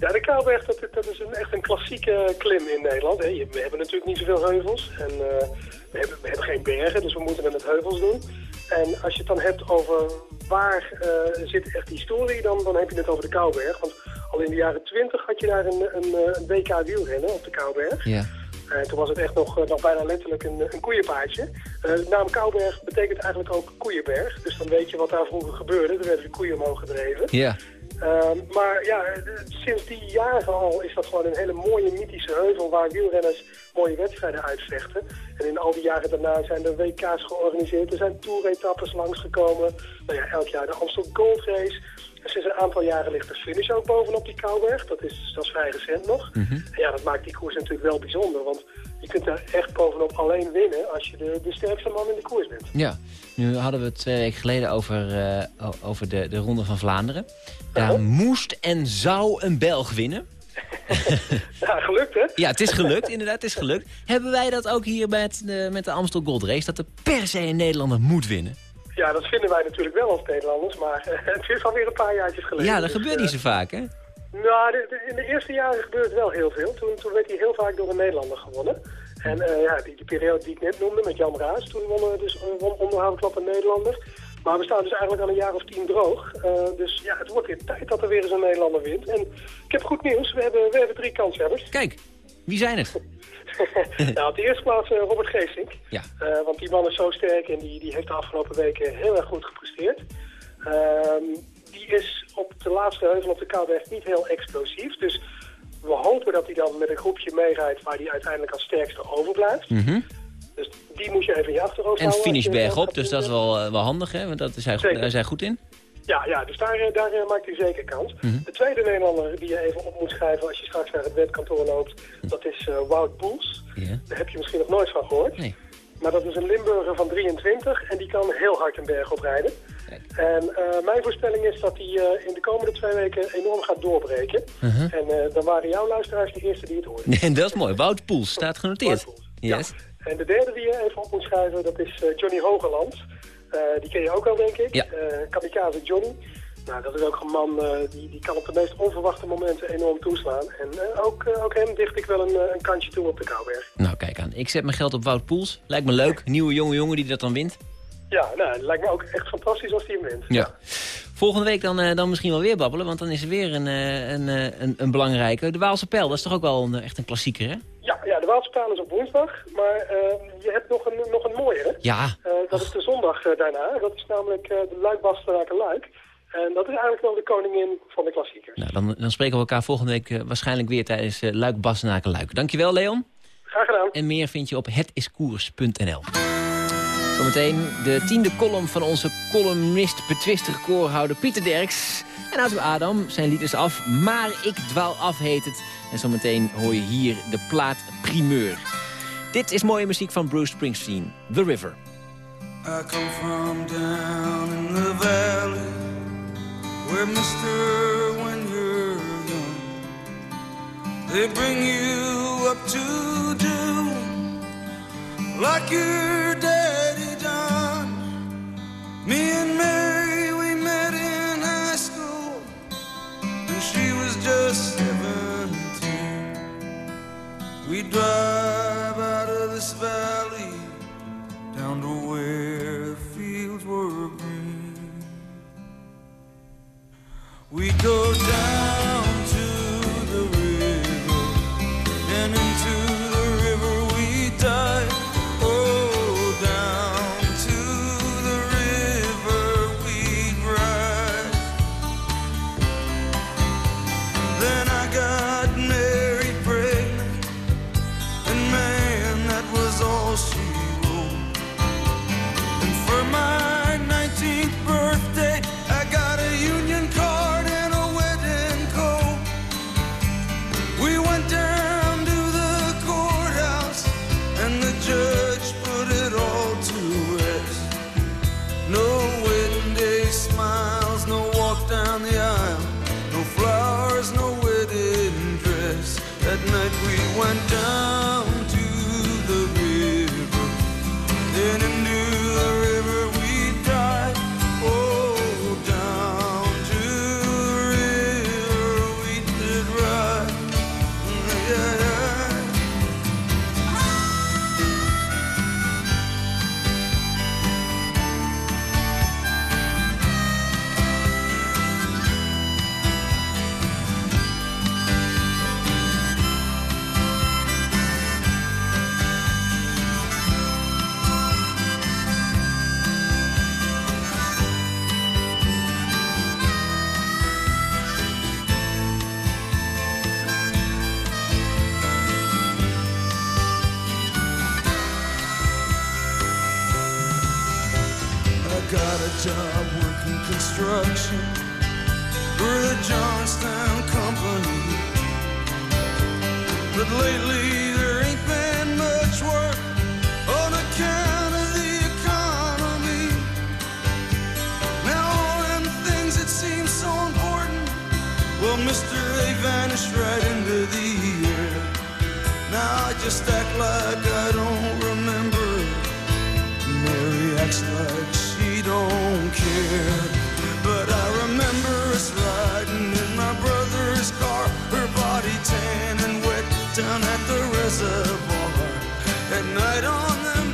Ja, de Kouberg, dat, dat is een, echt een klassieke klim in Nederland. We hebben natuurlijk niet zoveel heuvels. En we, hebben, we hebben geen bergen, dus we moeten het met heuvels doen. En als je het dan hebt over waar eh, zit echt historie, dan, dan heb je het over de Kouberg. Want al in de jaren twintig had je daar een, een, eh, een WK wielrennen op de Kouberg. Ja. En toen was het echt nog, eh, nog bijna letterlijk een, een koeienpaardje. Eh, de naam Kouberg betekent eigenlijk ook koeienberg. Dus dan weet je wat daar vroeger gebeurde. Er werden de koeien omhoog gedreven. Ja. Ehm, maar ja, sinds die jaren al is dat gewoon een hele mooie mythische heuvel waar wielrenners mooie wedstrijden uitvechten. En in al die jaren daarna zijn er WK's georganiseerd, er zijn toeretappes langsgekomen. Nou ja, elk jaar de Amstel Gold Race. En sinds een aantal jaren ligt de finish ook bovenop die Kouberg. Dat is, dat is vrij recent nog. En ja, dat maakt die koers natuurlijk wel bijzonder, want je kunt daar echt bovenop alleen winnen als je de, de sterkste man in de koers bent. Ja, nu hadden we het twee weken geleden over, eh, over de, de Ronde van Vlaanderen. Daar moest en zou een Belg winnen. [laughs] Ja, gelukt hè? Ja, het is gelukt, inderdaad, het is gelukt. Hebben wij dat ook hier bij het, eh, met de Amstel Gold Race? Dat er per se een Nederlander moet winnen? Ja, dat vinden wij natuurlijk wel als Nederlanders, maar eh, het is alweer een paar jaartjes geleden. Ja, dat Dus, gebeurt eh, niet zo vaak, hè? Nou, de- de- in de eerste jaren gebeurde wel heel veel. Toen, toen werd hij heel vaak door een Nederlander gewonnen. En eh, ja, die, die periode die ik net noemde met Jan Raas, toen won, dus, uh, won onderhoudklap een Nederlander. Maar we staan dus eigenlijk al een jaar of tien droog. Eh, dus ja, het wordt weer tijd dat er weer eens een Nederlander wint. En ik heb goed nieuws, we hebben, we hebben drie kanshebbers. Kijk, wie zijn het? [laughs] nou, op de eerste plaats eh, Robert Geesink. Ja. Eh, want die man is zo sterk en die, die heeft de afgelopen weken heel erg goed gepresteerd. Ehm, die is op de laatste heuvel op de Kouwberg niet heel explosief. Dus we hopen dat hij dan met een groepje meerijdt waar hij uiteindelijk als sterkste overblijft. Mhm. Dus die moet je even in je achterhoofd En houden. finish als je- bergop, dus dat is wel, eh, wel handig, hè? Want dat is hij, goed, is hij goed in. Ja, ja dus daar, eh, daar eh, maakt hij zeker kans. Mhm. De tweede Nederlander die je even op moet schrijven als je straks naar het wetkantoor loopt, dat is Wout Poels. Daar heb je misschien nog nooit van gehoord. Nee. Maar dat is een Limburger van 23 en die kan heel hard een berg oprijden. En mijn voorspelling is dat hij in de komende twee weken enorm gaat doorbreken. Mhm. En dan waren jouw luisteraars de eerste die het hoorden. [laughs] Nee, dat is mooi. Wout Poels staat genoteerd. Yes. En de derde die je even op moet schrijven, dat is eh, Johnny Hogeland. Eh, die ken je ook al, denk ik. Ja. Eh, Kamikaze Johnny. Nou, dat is ook een man die, die kan op de meest onverwachte momenten enorm toeslaan. En ook, ook hem dicht ik wel een, een kantje toe op de Kouwberg. Nou, kijk aan. Ik zet mijn geld op Wout Poels. Lijkt me leuk. Nieuwe jonge jongen die dat dan wint. Ja, nou, het lijkt me ook echt fantastisch als hij hem wint. Ja. Volgende week dan, eh, dan misschien wel weer babbelen, want dan is er weer een, eh, een, eh, een, een belangrijke. De Waalse Pijl, dat is toch ook wel een, echt een klassieker, hè? Ja, ja de Waalspaan is op woensdag, maar eh, je hebt nog een, nog een mooiere. Ja. Dat is de zondag daarna. Dat is namelijk de Luik Bastenaken Luik. En dat is eigenlijk wel de koningin van de klassiekers. Nou, dan, dan spreken we elkaar volgende week waarschijnlijk weer tijdens Luik Bassenaken Luik. Dankjewel, Leon. Graag gedaan. En meer vind je op hetiskoers.nl. Zometeen de tiende column van onze columnist, betwiste recordhouder Pieter Derks. En Auto Adam, zijn lied is af, maar ik dwaal af heet het. En zometeen hoor je hier de plaat primeur. Dit is mooie muziek van Bruce Springsteen, The River. I come from down in the valley where mister when you're young they bring you up to do like your daddy done me and Mary we met in high school. And she was just 17 we drive out of this valley down to where the fields were green. We go down got a job working construction for the Johnstown Company. But lately there ain't been much work on account of the economy. Now all them things that seem so important, well, mister, they vanished right into the air. Now I just act like I don't remember. But I remember us riding in my brother's car, her body tan and wet down at the reservoir. At night on them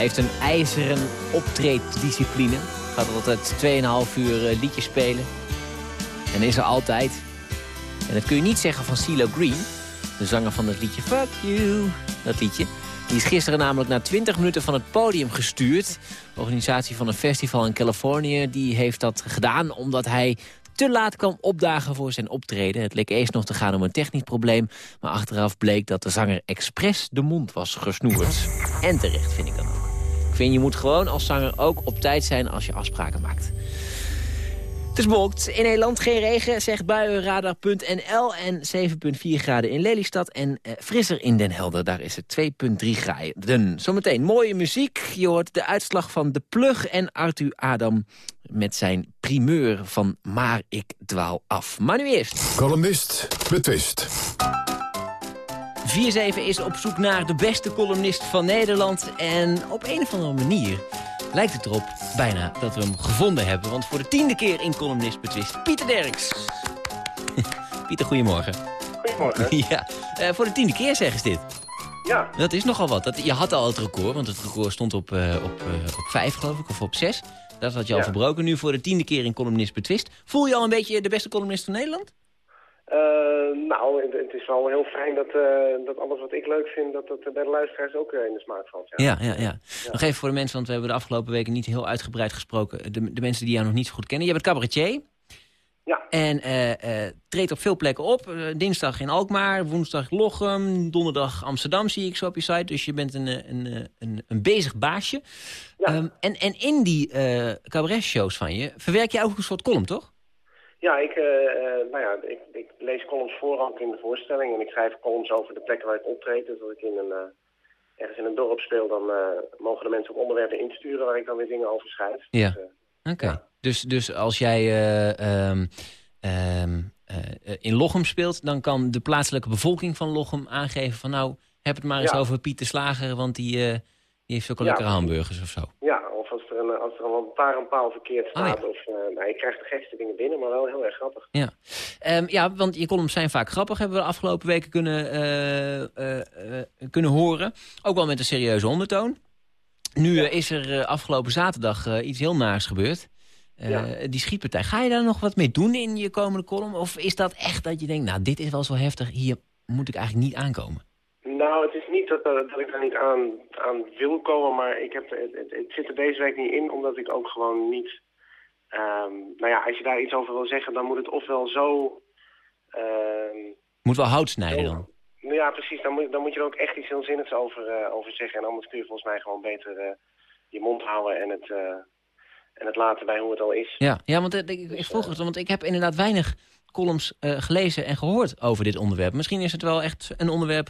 Hij heeft een ijzeren optreeddiscipline. Gaat altijd 2,5 uur eh, liedjes spelen. En is er altijd. En dat kun je niet zeggen van CeeLo Green. De zanger van het liedje Fuck You. Dat liedje. Die is gisteren namelijk na 20 minuten van het podium gestuurd. De organisatie van een festival in Californië die heeft dat gedaan omdat hij te laat kwam opdagen voor zijn optreden. Het leek eerst nog te gaan om een technisch probleem... maar achteraf bleek dat de zanger expres de mond was gesnoerd. En terecht, vind ik. Ik vind, je moet gewoon als zanger ook op tijd zijn als je afspraken maakt. Het is bewolkt. In Nederland geen regen, zegt buienradar.nl. En 7,4 graden in Lelystad. En eh, frisser in Den Helder, daar is het 2,3 graden. Zometeen mooie muziek. Je hoort de uitslag van De Plug en Arthur Adam... met zijn primeur van Maar ik dwaal af. Maar nu eerst. Columnist betwist. 4-7 is op zoek naar de beste columnist van Nederland. En op een of andere manier lijkt het erop bijna dat we hem gevonden hebben. Want voor de tiende keer in columnist betwist Pieter Derks. [laughs] Pieter, goedemorgen. Goedemorgen. [laughs] Ja, eh, voor de tiende keer zeggen ze dit. Ja. Dat is nogal wat. Dat, je had al het record, want het record stond op, eh, op, eh, op vijf, geloof ik, of op zes. Dat had je al Ja. verbroken. Nu voor de tiende keer in columnist betwist. Voel je al een beetje de beste columnist van Nederland? Eh, nou, het, is wel heel fijn dat, eh, dat alles wat ik leuk vind, dat dat bij de luisteraars ook in de smaak valt. Ja. Ja, ja, ja. Nog even voor de mensen, want we hebben de afgelopen weken niet heel uitgebreid gesproken. De, de mensen die jou nog niet zo goed kennen. Je bent cabaretier. Ja. En eh, treedt op veel plekken op. Dinsdag in Alkmaar, woensdag Lochem, donderdag Amsterdam zie ik zo op je site. Dus je bent een, een, een, een bezig baasje. Ehm, en, en in die cabaretshows van je verwerk je ook een soort column, toch? Ja, ik, eh, eh, nou ja, ik, ik lees columns voorhand in de voorstelling en ik schrijf columns over de plekken waar ik optreed. Dus als ik in een, eh, ergens in een dorp speel, dan mogen de mensen ook onderwerpen insturen waar ik dan weer dingen over schrijf. Ja. Dus, Oké. Dus, dus als jij eh, in Lochem speelt... dan kan de plaatselijke bevolking van Lochem aangeven van... nou, heb het maar eens Ja. over Piet de Slager... want die, die heeft ook lekkere hamburgers of zo. ja, als er een, als er een lantaarnpaal verkeerd Oh, ja. staat. of, eh, nou, je krijgt de gekste dingen binnen, maar wel heel erg grappig. Ja. Ehm, ja, want je columns zijn vaak grappig... hebben we de afgelopen weken kunnen, eh, eh, kunnen horen. Ook wel met een serieuze ondertoon. Nu is er afgelopen zaterdag iets heel naars gebeurd. Ja. Die schietpartij. Ga je daar nog wat mee doen in je komende column? Of is dat echt dat je denkt, nou, dit is wel zo heftig... hier moet ik eigenlijk niet aankomen? Nou, het is niet dat, dat ik daar niet aan, aan wil komen, maar ik heb, het, het, het zit er deze week niet in, omdat ik ook gewoon niet... ehm, nou ja, als je daar iets over wil zeggen, dan moet het ofwel zo... ehm, Moet wel hout snijden dan. nou ja, precies, dan moet, dan moet je er ook echt iets heel zinnigs over, eh, over zeggen. En anders kun je volgens mij gewoon beter eh, je mond houden en het, eh, en het laten bij hoe het al is. Ja, ja want ik, ik vroeg het, want ik heb inderdaad weinig columns gelezen en gehoord over dit onderwerp. Misschien is het wel echt een onderwerp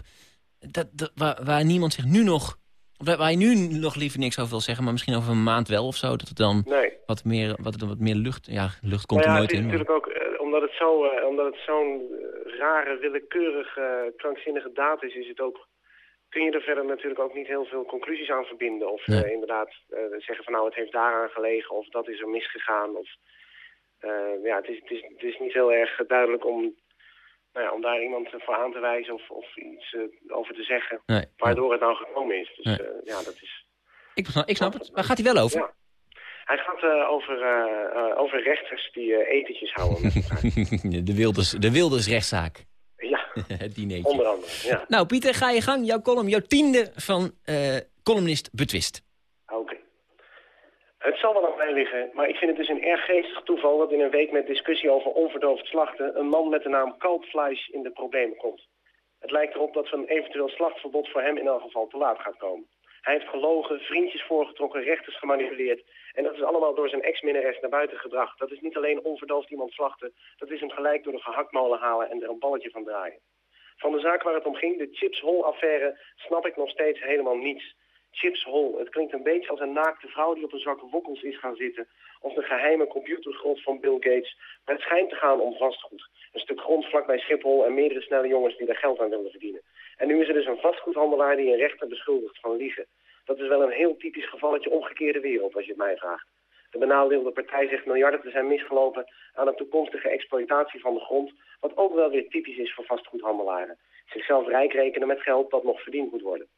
dat, dat- waar, waar niemand zich nu nog... Waar- je nu nog liever niks over wil zeggen, maar misschien over een maand wel of zo. Dat het dan Nee. wat, meer, wat, wat meer lucht... Ja, lucht komt Nou er ja, nooit het is in. maar- natuurlijk ook, eh, omdat het zo, eh, omdat het zo'n eh, rare, willekeurige, krankzinnige daad is, is het ook kun je er verder natuurlijk ook niet heel veel conclusies aan verbinden. Of Nee. eh, inderdaad eh, zeggen van nou het heeft daaraan gelegen of dat is er misgegaan. Of, eh, ja, het is, het, is, het is niet heel erg duidelijk om, nou ja, om daar iemand voor aan te wijzen of, of iets eh, over te zeggen. Nee. Waardoor het nou gekomen is. Dus Nee. eh, ja, dat is... Ik, snap- ik snap het. Waar gaat hij wel over? Ja. Hij gaat eh, over, over rechters die eh, etentjes houden met [laughs] de, Wilders, de Wilders rechtszaak. ja, [laughs] het dinertje. onder andere. Ja. Nou, Pieter, ga je gang. Jouw column, jouw tiende van columnist Betwist. Het zal wel aan mij liggen, maar ik vind het dus een erg geestig toeval dat in een week met discussie over onverdoofd slachten een man met de naam Kalbfleisch in de problemen komt. Het lijkt erop dat een eventueel slachtverbod voor hem in elk geval te laat gaat komen. Hij heeft gelogen, vriendjes voorgetrokken, rechters gemanipuleerd. En dat is allemaal door zijn ex-minnares naar buiten gebracht. Dat is niet alleen onverdoofd iemand slachten, dat is hem gelijk door de gehaktmolen halen en er een balletje van draaien. Van de zaak waar het om ging, de Chips Hole-affaire, snap ik nog steeds helemaal niets. Chips Hole, het klinkt een beetje als een naakte vrouw die op een zak wokkels is gaan zitten. Of de geheime computergrot van Bill Gates. Maar het schijnt te gaan om vastgoed. Een stuk grond vlakbij Schiphol en meerdere snelle jongens die er geld aan willen verdienen. En nu is er dus een vastgoedhandelaar die een rechter beschuldigt van liegen. Dat is wel een heel typisch gevalletje omgekeerde wereld, als je het mij vraagt. De benadeelde partij zegt miljarden te zijn misgelopen aan een toekomstige exploitatie van de grond, wat ook wel weer typisch is voor vastgoedhandelaren. Zichzelf rijk rekenen met geld dat nog verdiend moet worden.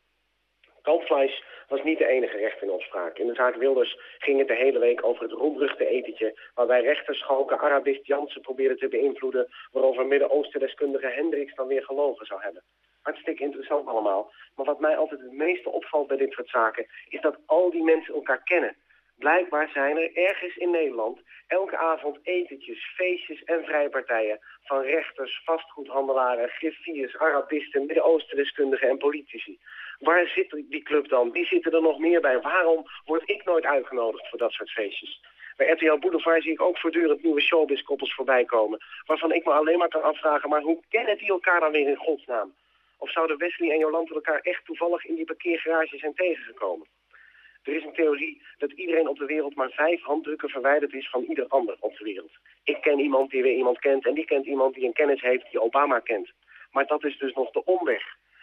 Kalbfleisch was niet de enige rechter in opspraak. In de zaak Wilders ging het de hele week over het roemruchte etentje... waarbij rechters schalken Arabist Jansen probeerden te beïnvloeden... waarover Midden-Oosten-deskundige Hendricks dan weer gelogen zou hebben. Hartstikke interessant allemaal. Maar wat mij altijd het meeste opvalt bij dit soort zaken... is dat al die mensen elkaar kennen. Blijkbaar zijn er ergens in Nederland elke avond etentjes, feestjes en vrijpartijen... van rechters, vastgoedhandelaren, griffiers, Arabisten, Midden-Oosten-deskundigen en politici. Waar zit die club dan? Wie zitten er nog meer bij? Waarom word ik nooit uitgenodigd voor dat soort feestjes? Bij RTL Boulevard zie ik ook voortdurend nieuwe showbiz-koppels voorbij komen... waarvan ik me alleen maar kan afvragen, maar hoe kennen die elkaar dan weer in godsnaam? Of zouden Wesley en Jolante elkaar echt toevallig in die parkeergarage zijn tegengekomen? Er is een theorie dat iedereen op de wereld maar vijf handdrukken verwijderd is van ieder ander op de wereld. Ik ken iemand die weer iemand kent en die kent iemand die een kennis heeft die Obama kent. Maar dat is dus nog de omweg.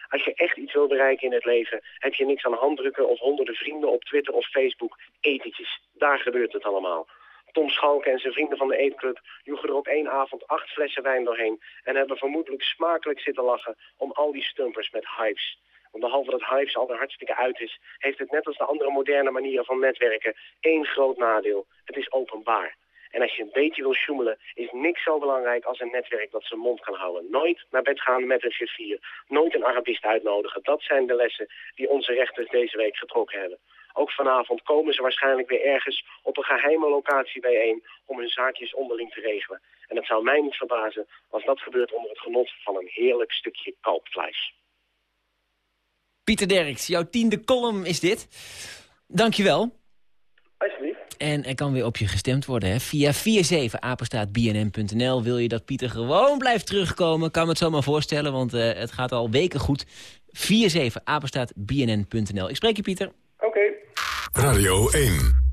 Als je echt iets wil bereiken in het leven, heb je niks aan handdrukken of honderden vrienden op Twitter of Facebook. Etentjes, daar gebeurt het allemaal. Tom Schalke en zijn vrienden van de eetclub joegen er op één avond acht flessen wijn doorheen... en hebben vermoedelijk smakelijk zitten lachen om al die stumpers met hypes. Want behalve dat hypes al er hartstikke uit is... heeft het net als de andere moderne manieren van netwerken één groot nadeel. Het is openbaar. En als je een beetje wil sjoemelen, is niks zo belangrijk als een netwerk dat zijn mond kan houden. Nooit naar bed gaan met een griffier. Nooit een Arabist uitnodigen. Dat zijn de lessen die onze rechters deze week getrokken hebben. Ook vanavond komen ze waarschijnlijk weer ergens op een geheime locatie bijeen om hun zaakjes onderling te regelen. En het zou mij niet verbazen als dat gebeurt onder het genot van een heerlijk stukje kalbvlees. Pieter Derks, jouw tiende column is dit. Dankjewel. Alsjeblieft. En er kan weer op je gestemd worden. Hè? Via 47apenstaatbnn.nl wil je dat Pieter gewoon blijft terugkomen. Kan me het zomaar voorstellen, want uh, het gaat al weken goed. 47apenstaatbnn.nl. Ik spreek je, Pieter. Oké. Okay. Radio 1.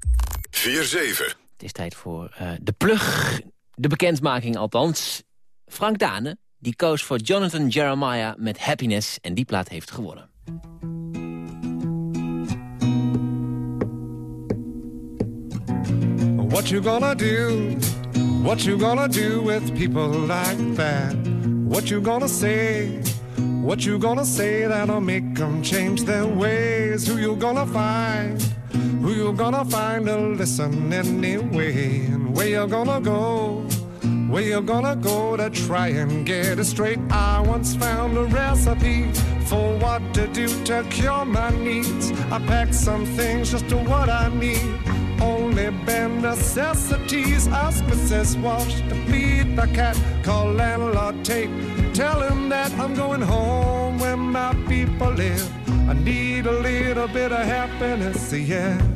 47. Het is tijd voor uh, de plug. De bekendmaking althans. Frank Dane, die koos voor Jonathan Jeremiah met Happiness. En die plaat heeft gewonnen. What you gonna do? What you gonna do with people like that? What you gonna say? What you gonna say that'll make them change their ways? Who you gonna find? Who you gonna find to listen anyway? And where you gonna go? Where you gonna go to try and get it straight? I once found a recipe for what to do to cure my needs. I packed some things just to what I need. Only bare necessities. Ask Mrs. Walsh to feed the cat. Call landlord Tate. Tell him that I'm going home where my people live. I need a little bit of happiness, yeah.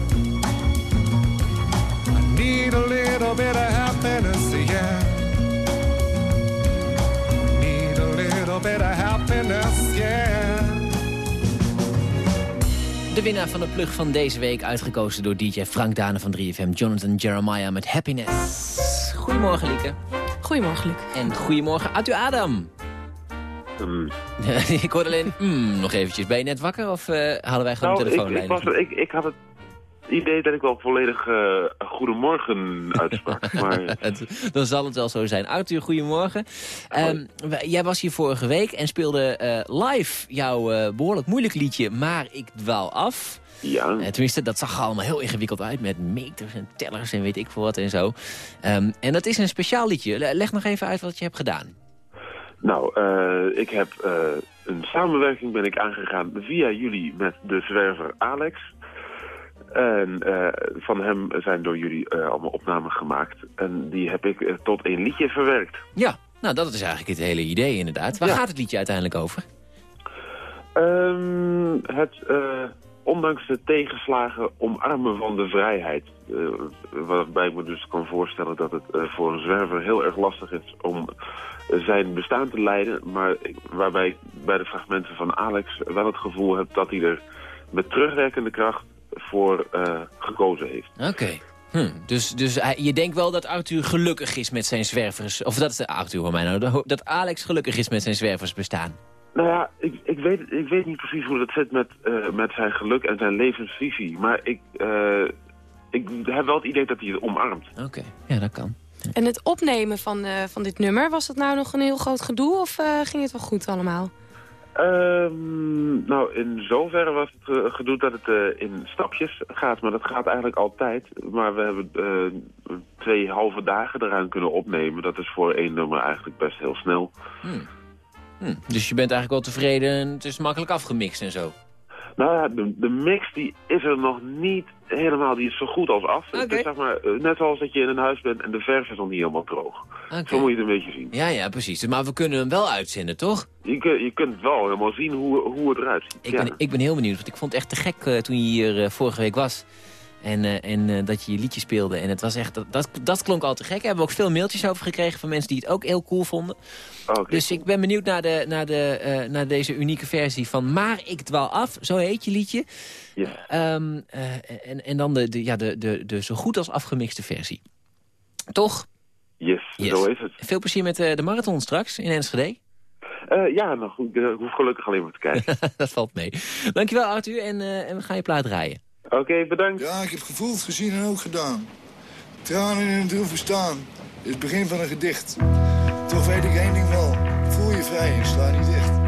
Need a little bit of happiness, yeah. Need a little bit of happiness, yeah. De winnaar van de plug van deze week, uitgekozen door DJ Frank Dane van 3FM, Jonathan Jeremiah met Happiness. Goedemorgen, Lieke. Goedemorgen, Luc. En goedemorgen, Atu Adam. [laughs] ik hoorde alleen mm, nog eventjes. Ben je net wakker of eh, hadden wij gewoon Nou, de ik, telefoonlijn? ik, was, ik, ik had het idee dat ik wel volledig eh, goedemorgen [laughs] uitsprak. maar [laughs] Dan zal het wel zo zijn. Arthur, goedemorgen. Ehm, jij was hier vorige week en speelde eh, live jouw eh, behoorlijk moeilijk liedje Maar ik dwaal af. Ja. tenminste, dat zag er allemaal heel ingewikkeld uit met meters en tellers en weet ik veel wat en zo. Ehm, en dat is een speciaal liedje. Le- Leg nog even uit wat je hebt gedaan. nou, ik heb een samenwerking ben ik aangegaan via jullie met de zwerver Alex. En eh, van hem zijn door jullie eh, allemaal opnamen gemaat. En die heb ik eh, tot een liedje verwerkt. Ja, nou dat is eigenlijk het hele idee inderdaad. Waar Ja. gaat het liedje uiteindelijk over? Ehm, het, ondanks de tegenslagen, omarmen van de vrijheid. Waarbij ik me dus kan voorstellen dat het voor een zwerver heel erg lastig is om zijn bestaan te leiden. Maar waarbij ik bij de fragmenten van Alex wel het gevoel heb dat hij er met terugwerkende kracht voor eh, gekozen heeft. Oké. Hm, dus dus hij- je denkt wel dat Arthur gelukkig is met zijn zwervers... Of dat is de Arthur voor mij nou. Dat Alex gelukkig is met zijn zwervers bestaan. Nou ja, ik, ik, weet, ik weet niet precies hoe dat zit met, eh, met zijn geluk en zijn levensvisie. Maar ik, eh, ik heb wel het idee dat hij het omarmt. Oké, ja, dat kan. En het opnemen van, eh, van dit nummer, was dat nou nog een heel groot gedoe of eh, ging het wel goed allemaal? Ehm, nou, in zoverre was het eh, gedoe dat het eh, in stapjes gaat, maar dat gaat eigenlijk altijd. Maar we hebben eh, twee halve dagen eraan kunnen opnemen. Dat is voor één nummer eigenlijk best heel snel. Hm. Hm, Dus je bent eigenlijk wel tevreden en het is makkelijk afgemixt en zo. Nou ja, de, de mix die is er nog niet helemaal, die is zo goed als af. Het is, zeg maar, eh, net zoals dat je in een huis bent en de verf is nog niet helemaal droog. Oké. Zo moet je het een beetje zien. Ja, ja, precies. Maar we kunnen hem wel uitzenden, toch? Je, kun- je kunt wel helemaal zien hoe, hoe het eruit ziet. Ik, Ja. ben, ik ben heel benieuwd, want ik vond het echt te gek eh, toen je hier eh, vorige week was. En, eh, en eh, dat je je liedje speelde. En het was echt, dat, dat, dat klonk al te gek. Daar hebben we ook veel mailtjes over gekregen van mensen die het ook heel cool vonden. dus ik ben benieuwd naar, de, naar, de, eh, naar deze unieke versie van Maar ik dwaal af. Zo heet je liedje. Ehm, eh, en, en dan de, de, ja, de, de, de zo goed als afgemixte versie. Toch? Yes, zo is het. Veel plezier met de marathon straks in Enschede. Ja, nou goed, ik hoef gelukkig alleen maar te kijken. [laughs] dat valt mee. Dankjewel Arthur en, en we gaan je plaat draaien. Oké, bedankt. Ja, ik heb gevoeld, gezien en ook gedaan. Tranen in een droef bestaan is het begin van een gedicht. Toch weet ik één ding wel. Voel je vrij en sla niet dicht.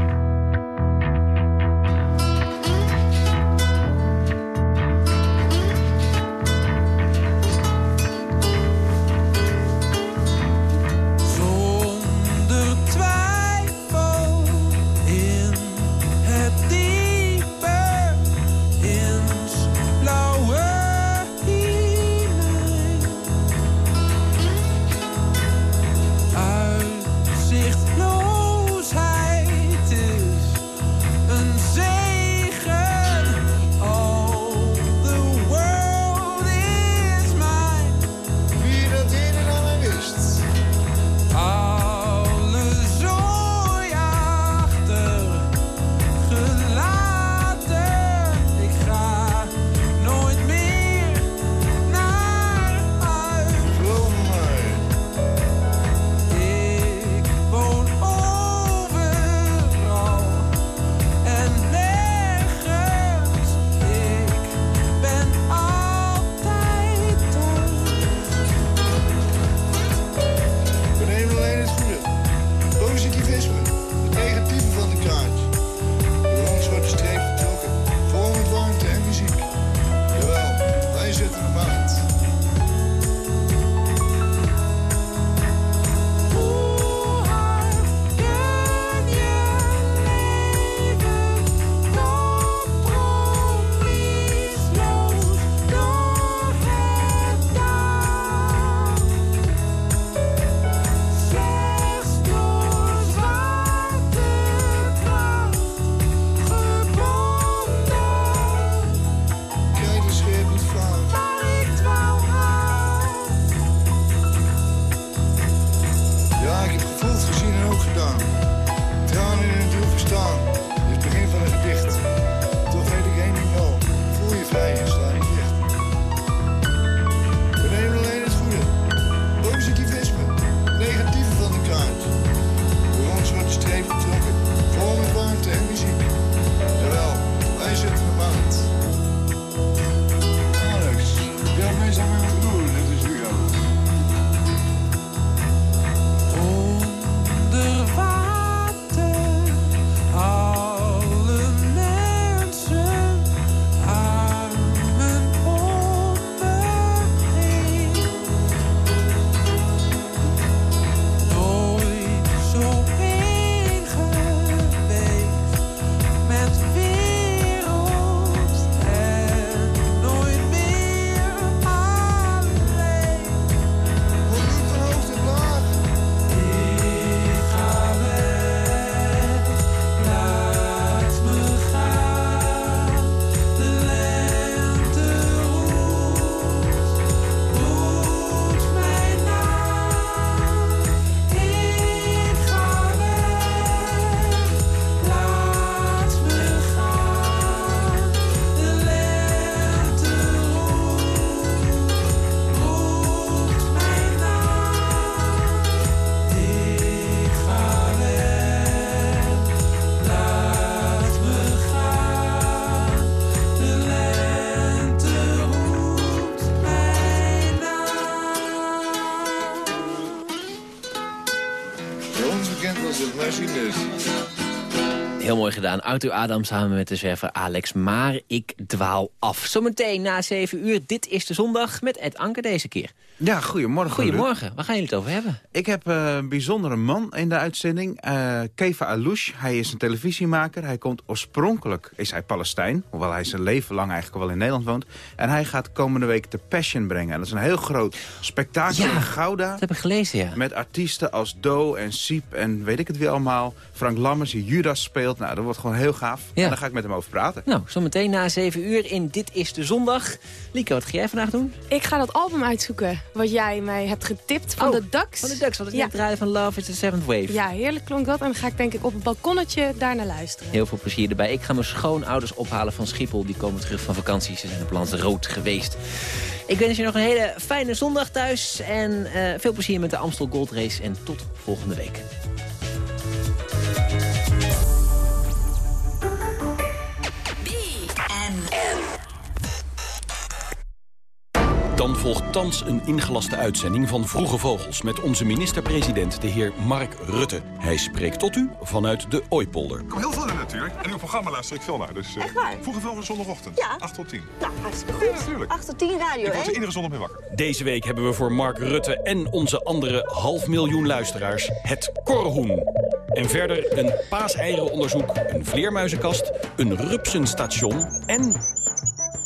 Mooi gedaan. Arthur Adam samen met de zwerver Alex. Maar ik dwaal af. Zometeen na 7 uur. Dit is de zondag met Ed Anker deze keer. Ja, goedemorgen. Goedemorgen. Waar gaan jullie het over hebben? Ik heb eh, een bijzondere man in de uitzending. eh Keva Alouche. Hij is een televisiemaker. Hij komt oorspronkelijk, is hij Palestijn. Hoewel hij zijn leven lang eigenlijk wel in Nederland woont. En hij gaat komende week The Passion brengen. En dat is een heel groot spektakel in Gouda. Dat heb ik gelezen, ja. Met artiesten als Do en Siep en weet ik het wie allemaal. Frank Lammers, die Judas speelt. Nou, dat wordt gewoon heel gaaf. En daar ga ik met hem over praten. Nou, zometeen na 7 uur in Dit is de Zondag. Lieke, wat ga jij vandaag doen? Ik ga dat album uitzoeken wat jij mij hebt getipt van Oh, de Ducks. Van de Ducks, wat het ja. draaien van Love is the Seventh Wave. Ja, heerlijk klonk dat. En dan ga ik denk ik op het balkonnetje daarna luisteren. Heel veel plezier erbij. Ik ga mijn schoonouders ophalen van Schiphol. Die komen terug van vakantie. Ze zijn op Lanzarote geweest. Ik wens je nog een hele fijne zondag thuis. En eh, veel plezier met de Amstel Gold Race. En tot volgende week. Dan volgt thans een ingelaste uitzending van Vroege Vogels... met onze minister-president, de heer Mark Rutte. Hij spreekt tot u vanuit de Ooipolder. Ik kom heel veel in natuurlijk. En uw programma luister ik veel naar. Dus, uh, Echt waar? Vroeger veel zondagochtend. Ja. 8 tot 10. Nou, hartstikke goed. natuurlijk. 8 tot 10 radio, Ik word er iedere zondag mee wakker. Deze week hebben we voor Mark Rutte en onze andere half miljoen luisteraars het korhoen. En verder een paaseirenonderzoek, een vleermuizenkast, een rupsenstation en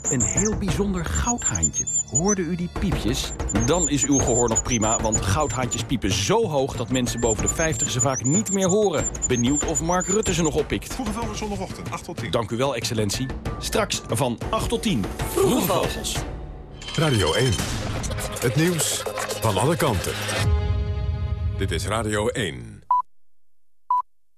een heel bijzonder goudhaantje. Hoorde u die piepjes? Dan is uw gehoor nog prima, want goudhaantjes piepen zo hoog... dat mensen boven de 50 ze vaak niet meer horen. Benieuwd of Mark Rutte ze nog oppikt. Vroeger veel zondagochtend. 8 tot 10. Dank u wel, excellentie. Straks van 8 tot 10. Vroege Vogels. Radio 1. Het nieuws van alle kanten. Dit is Radio 1.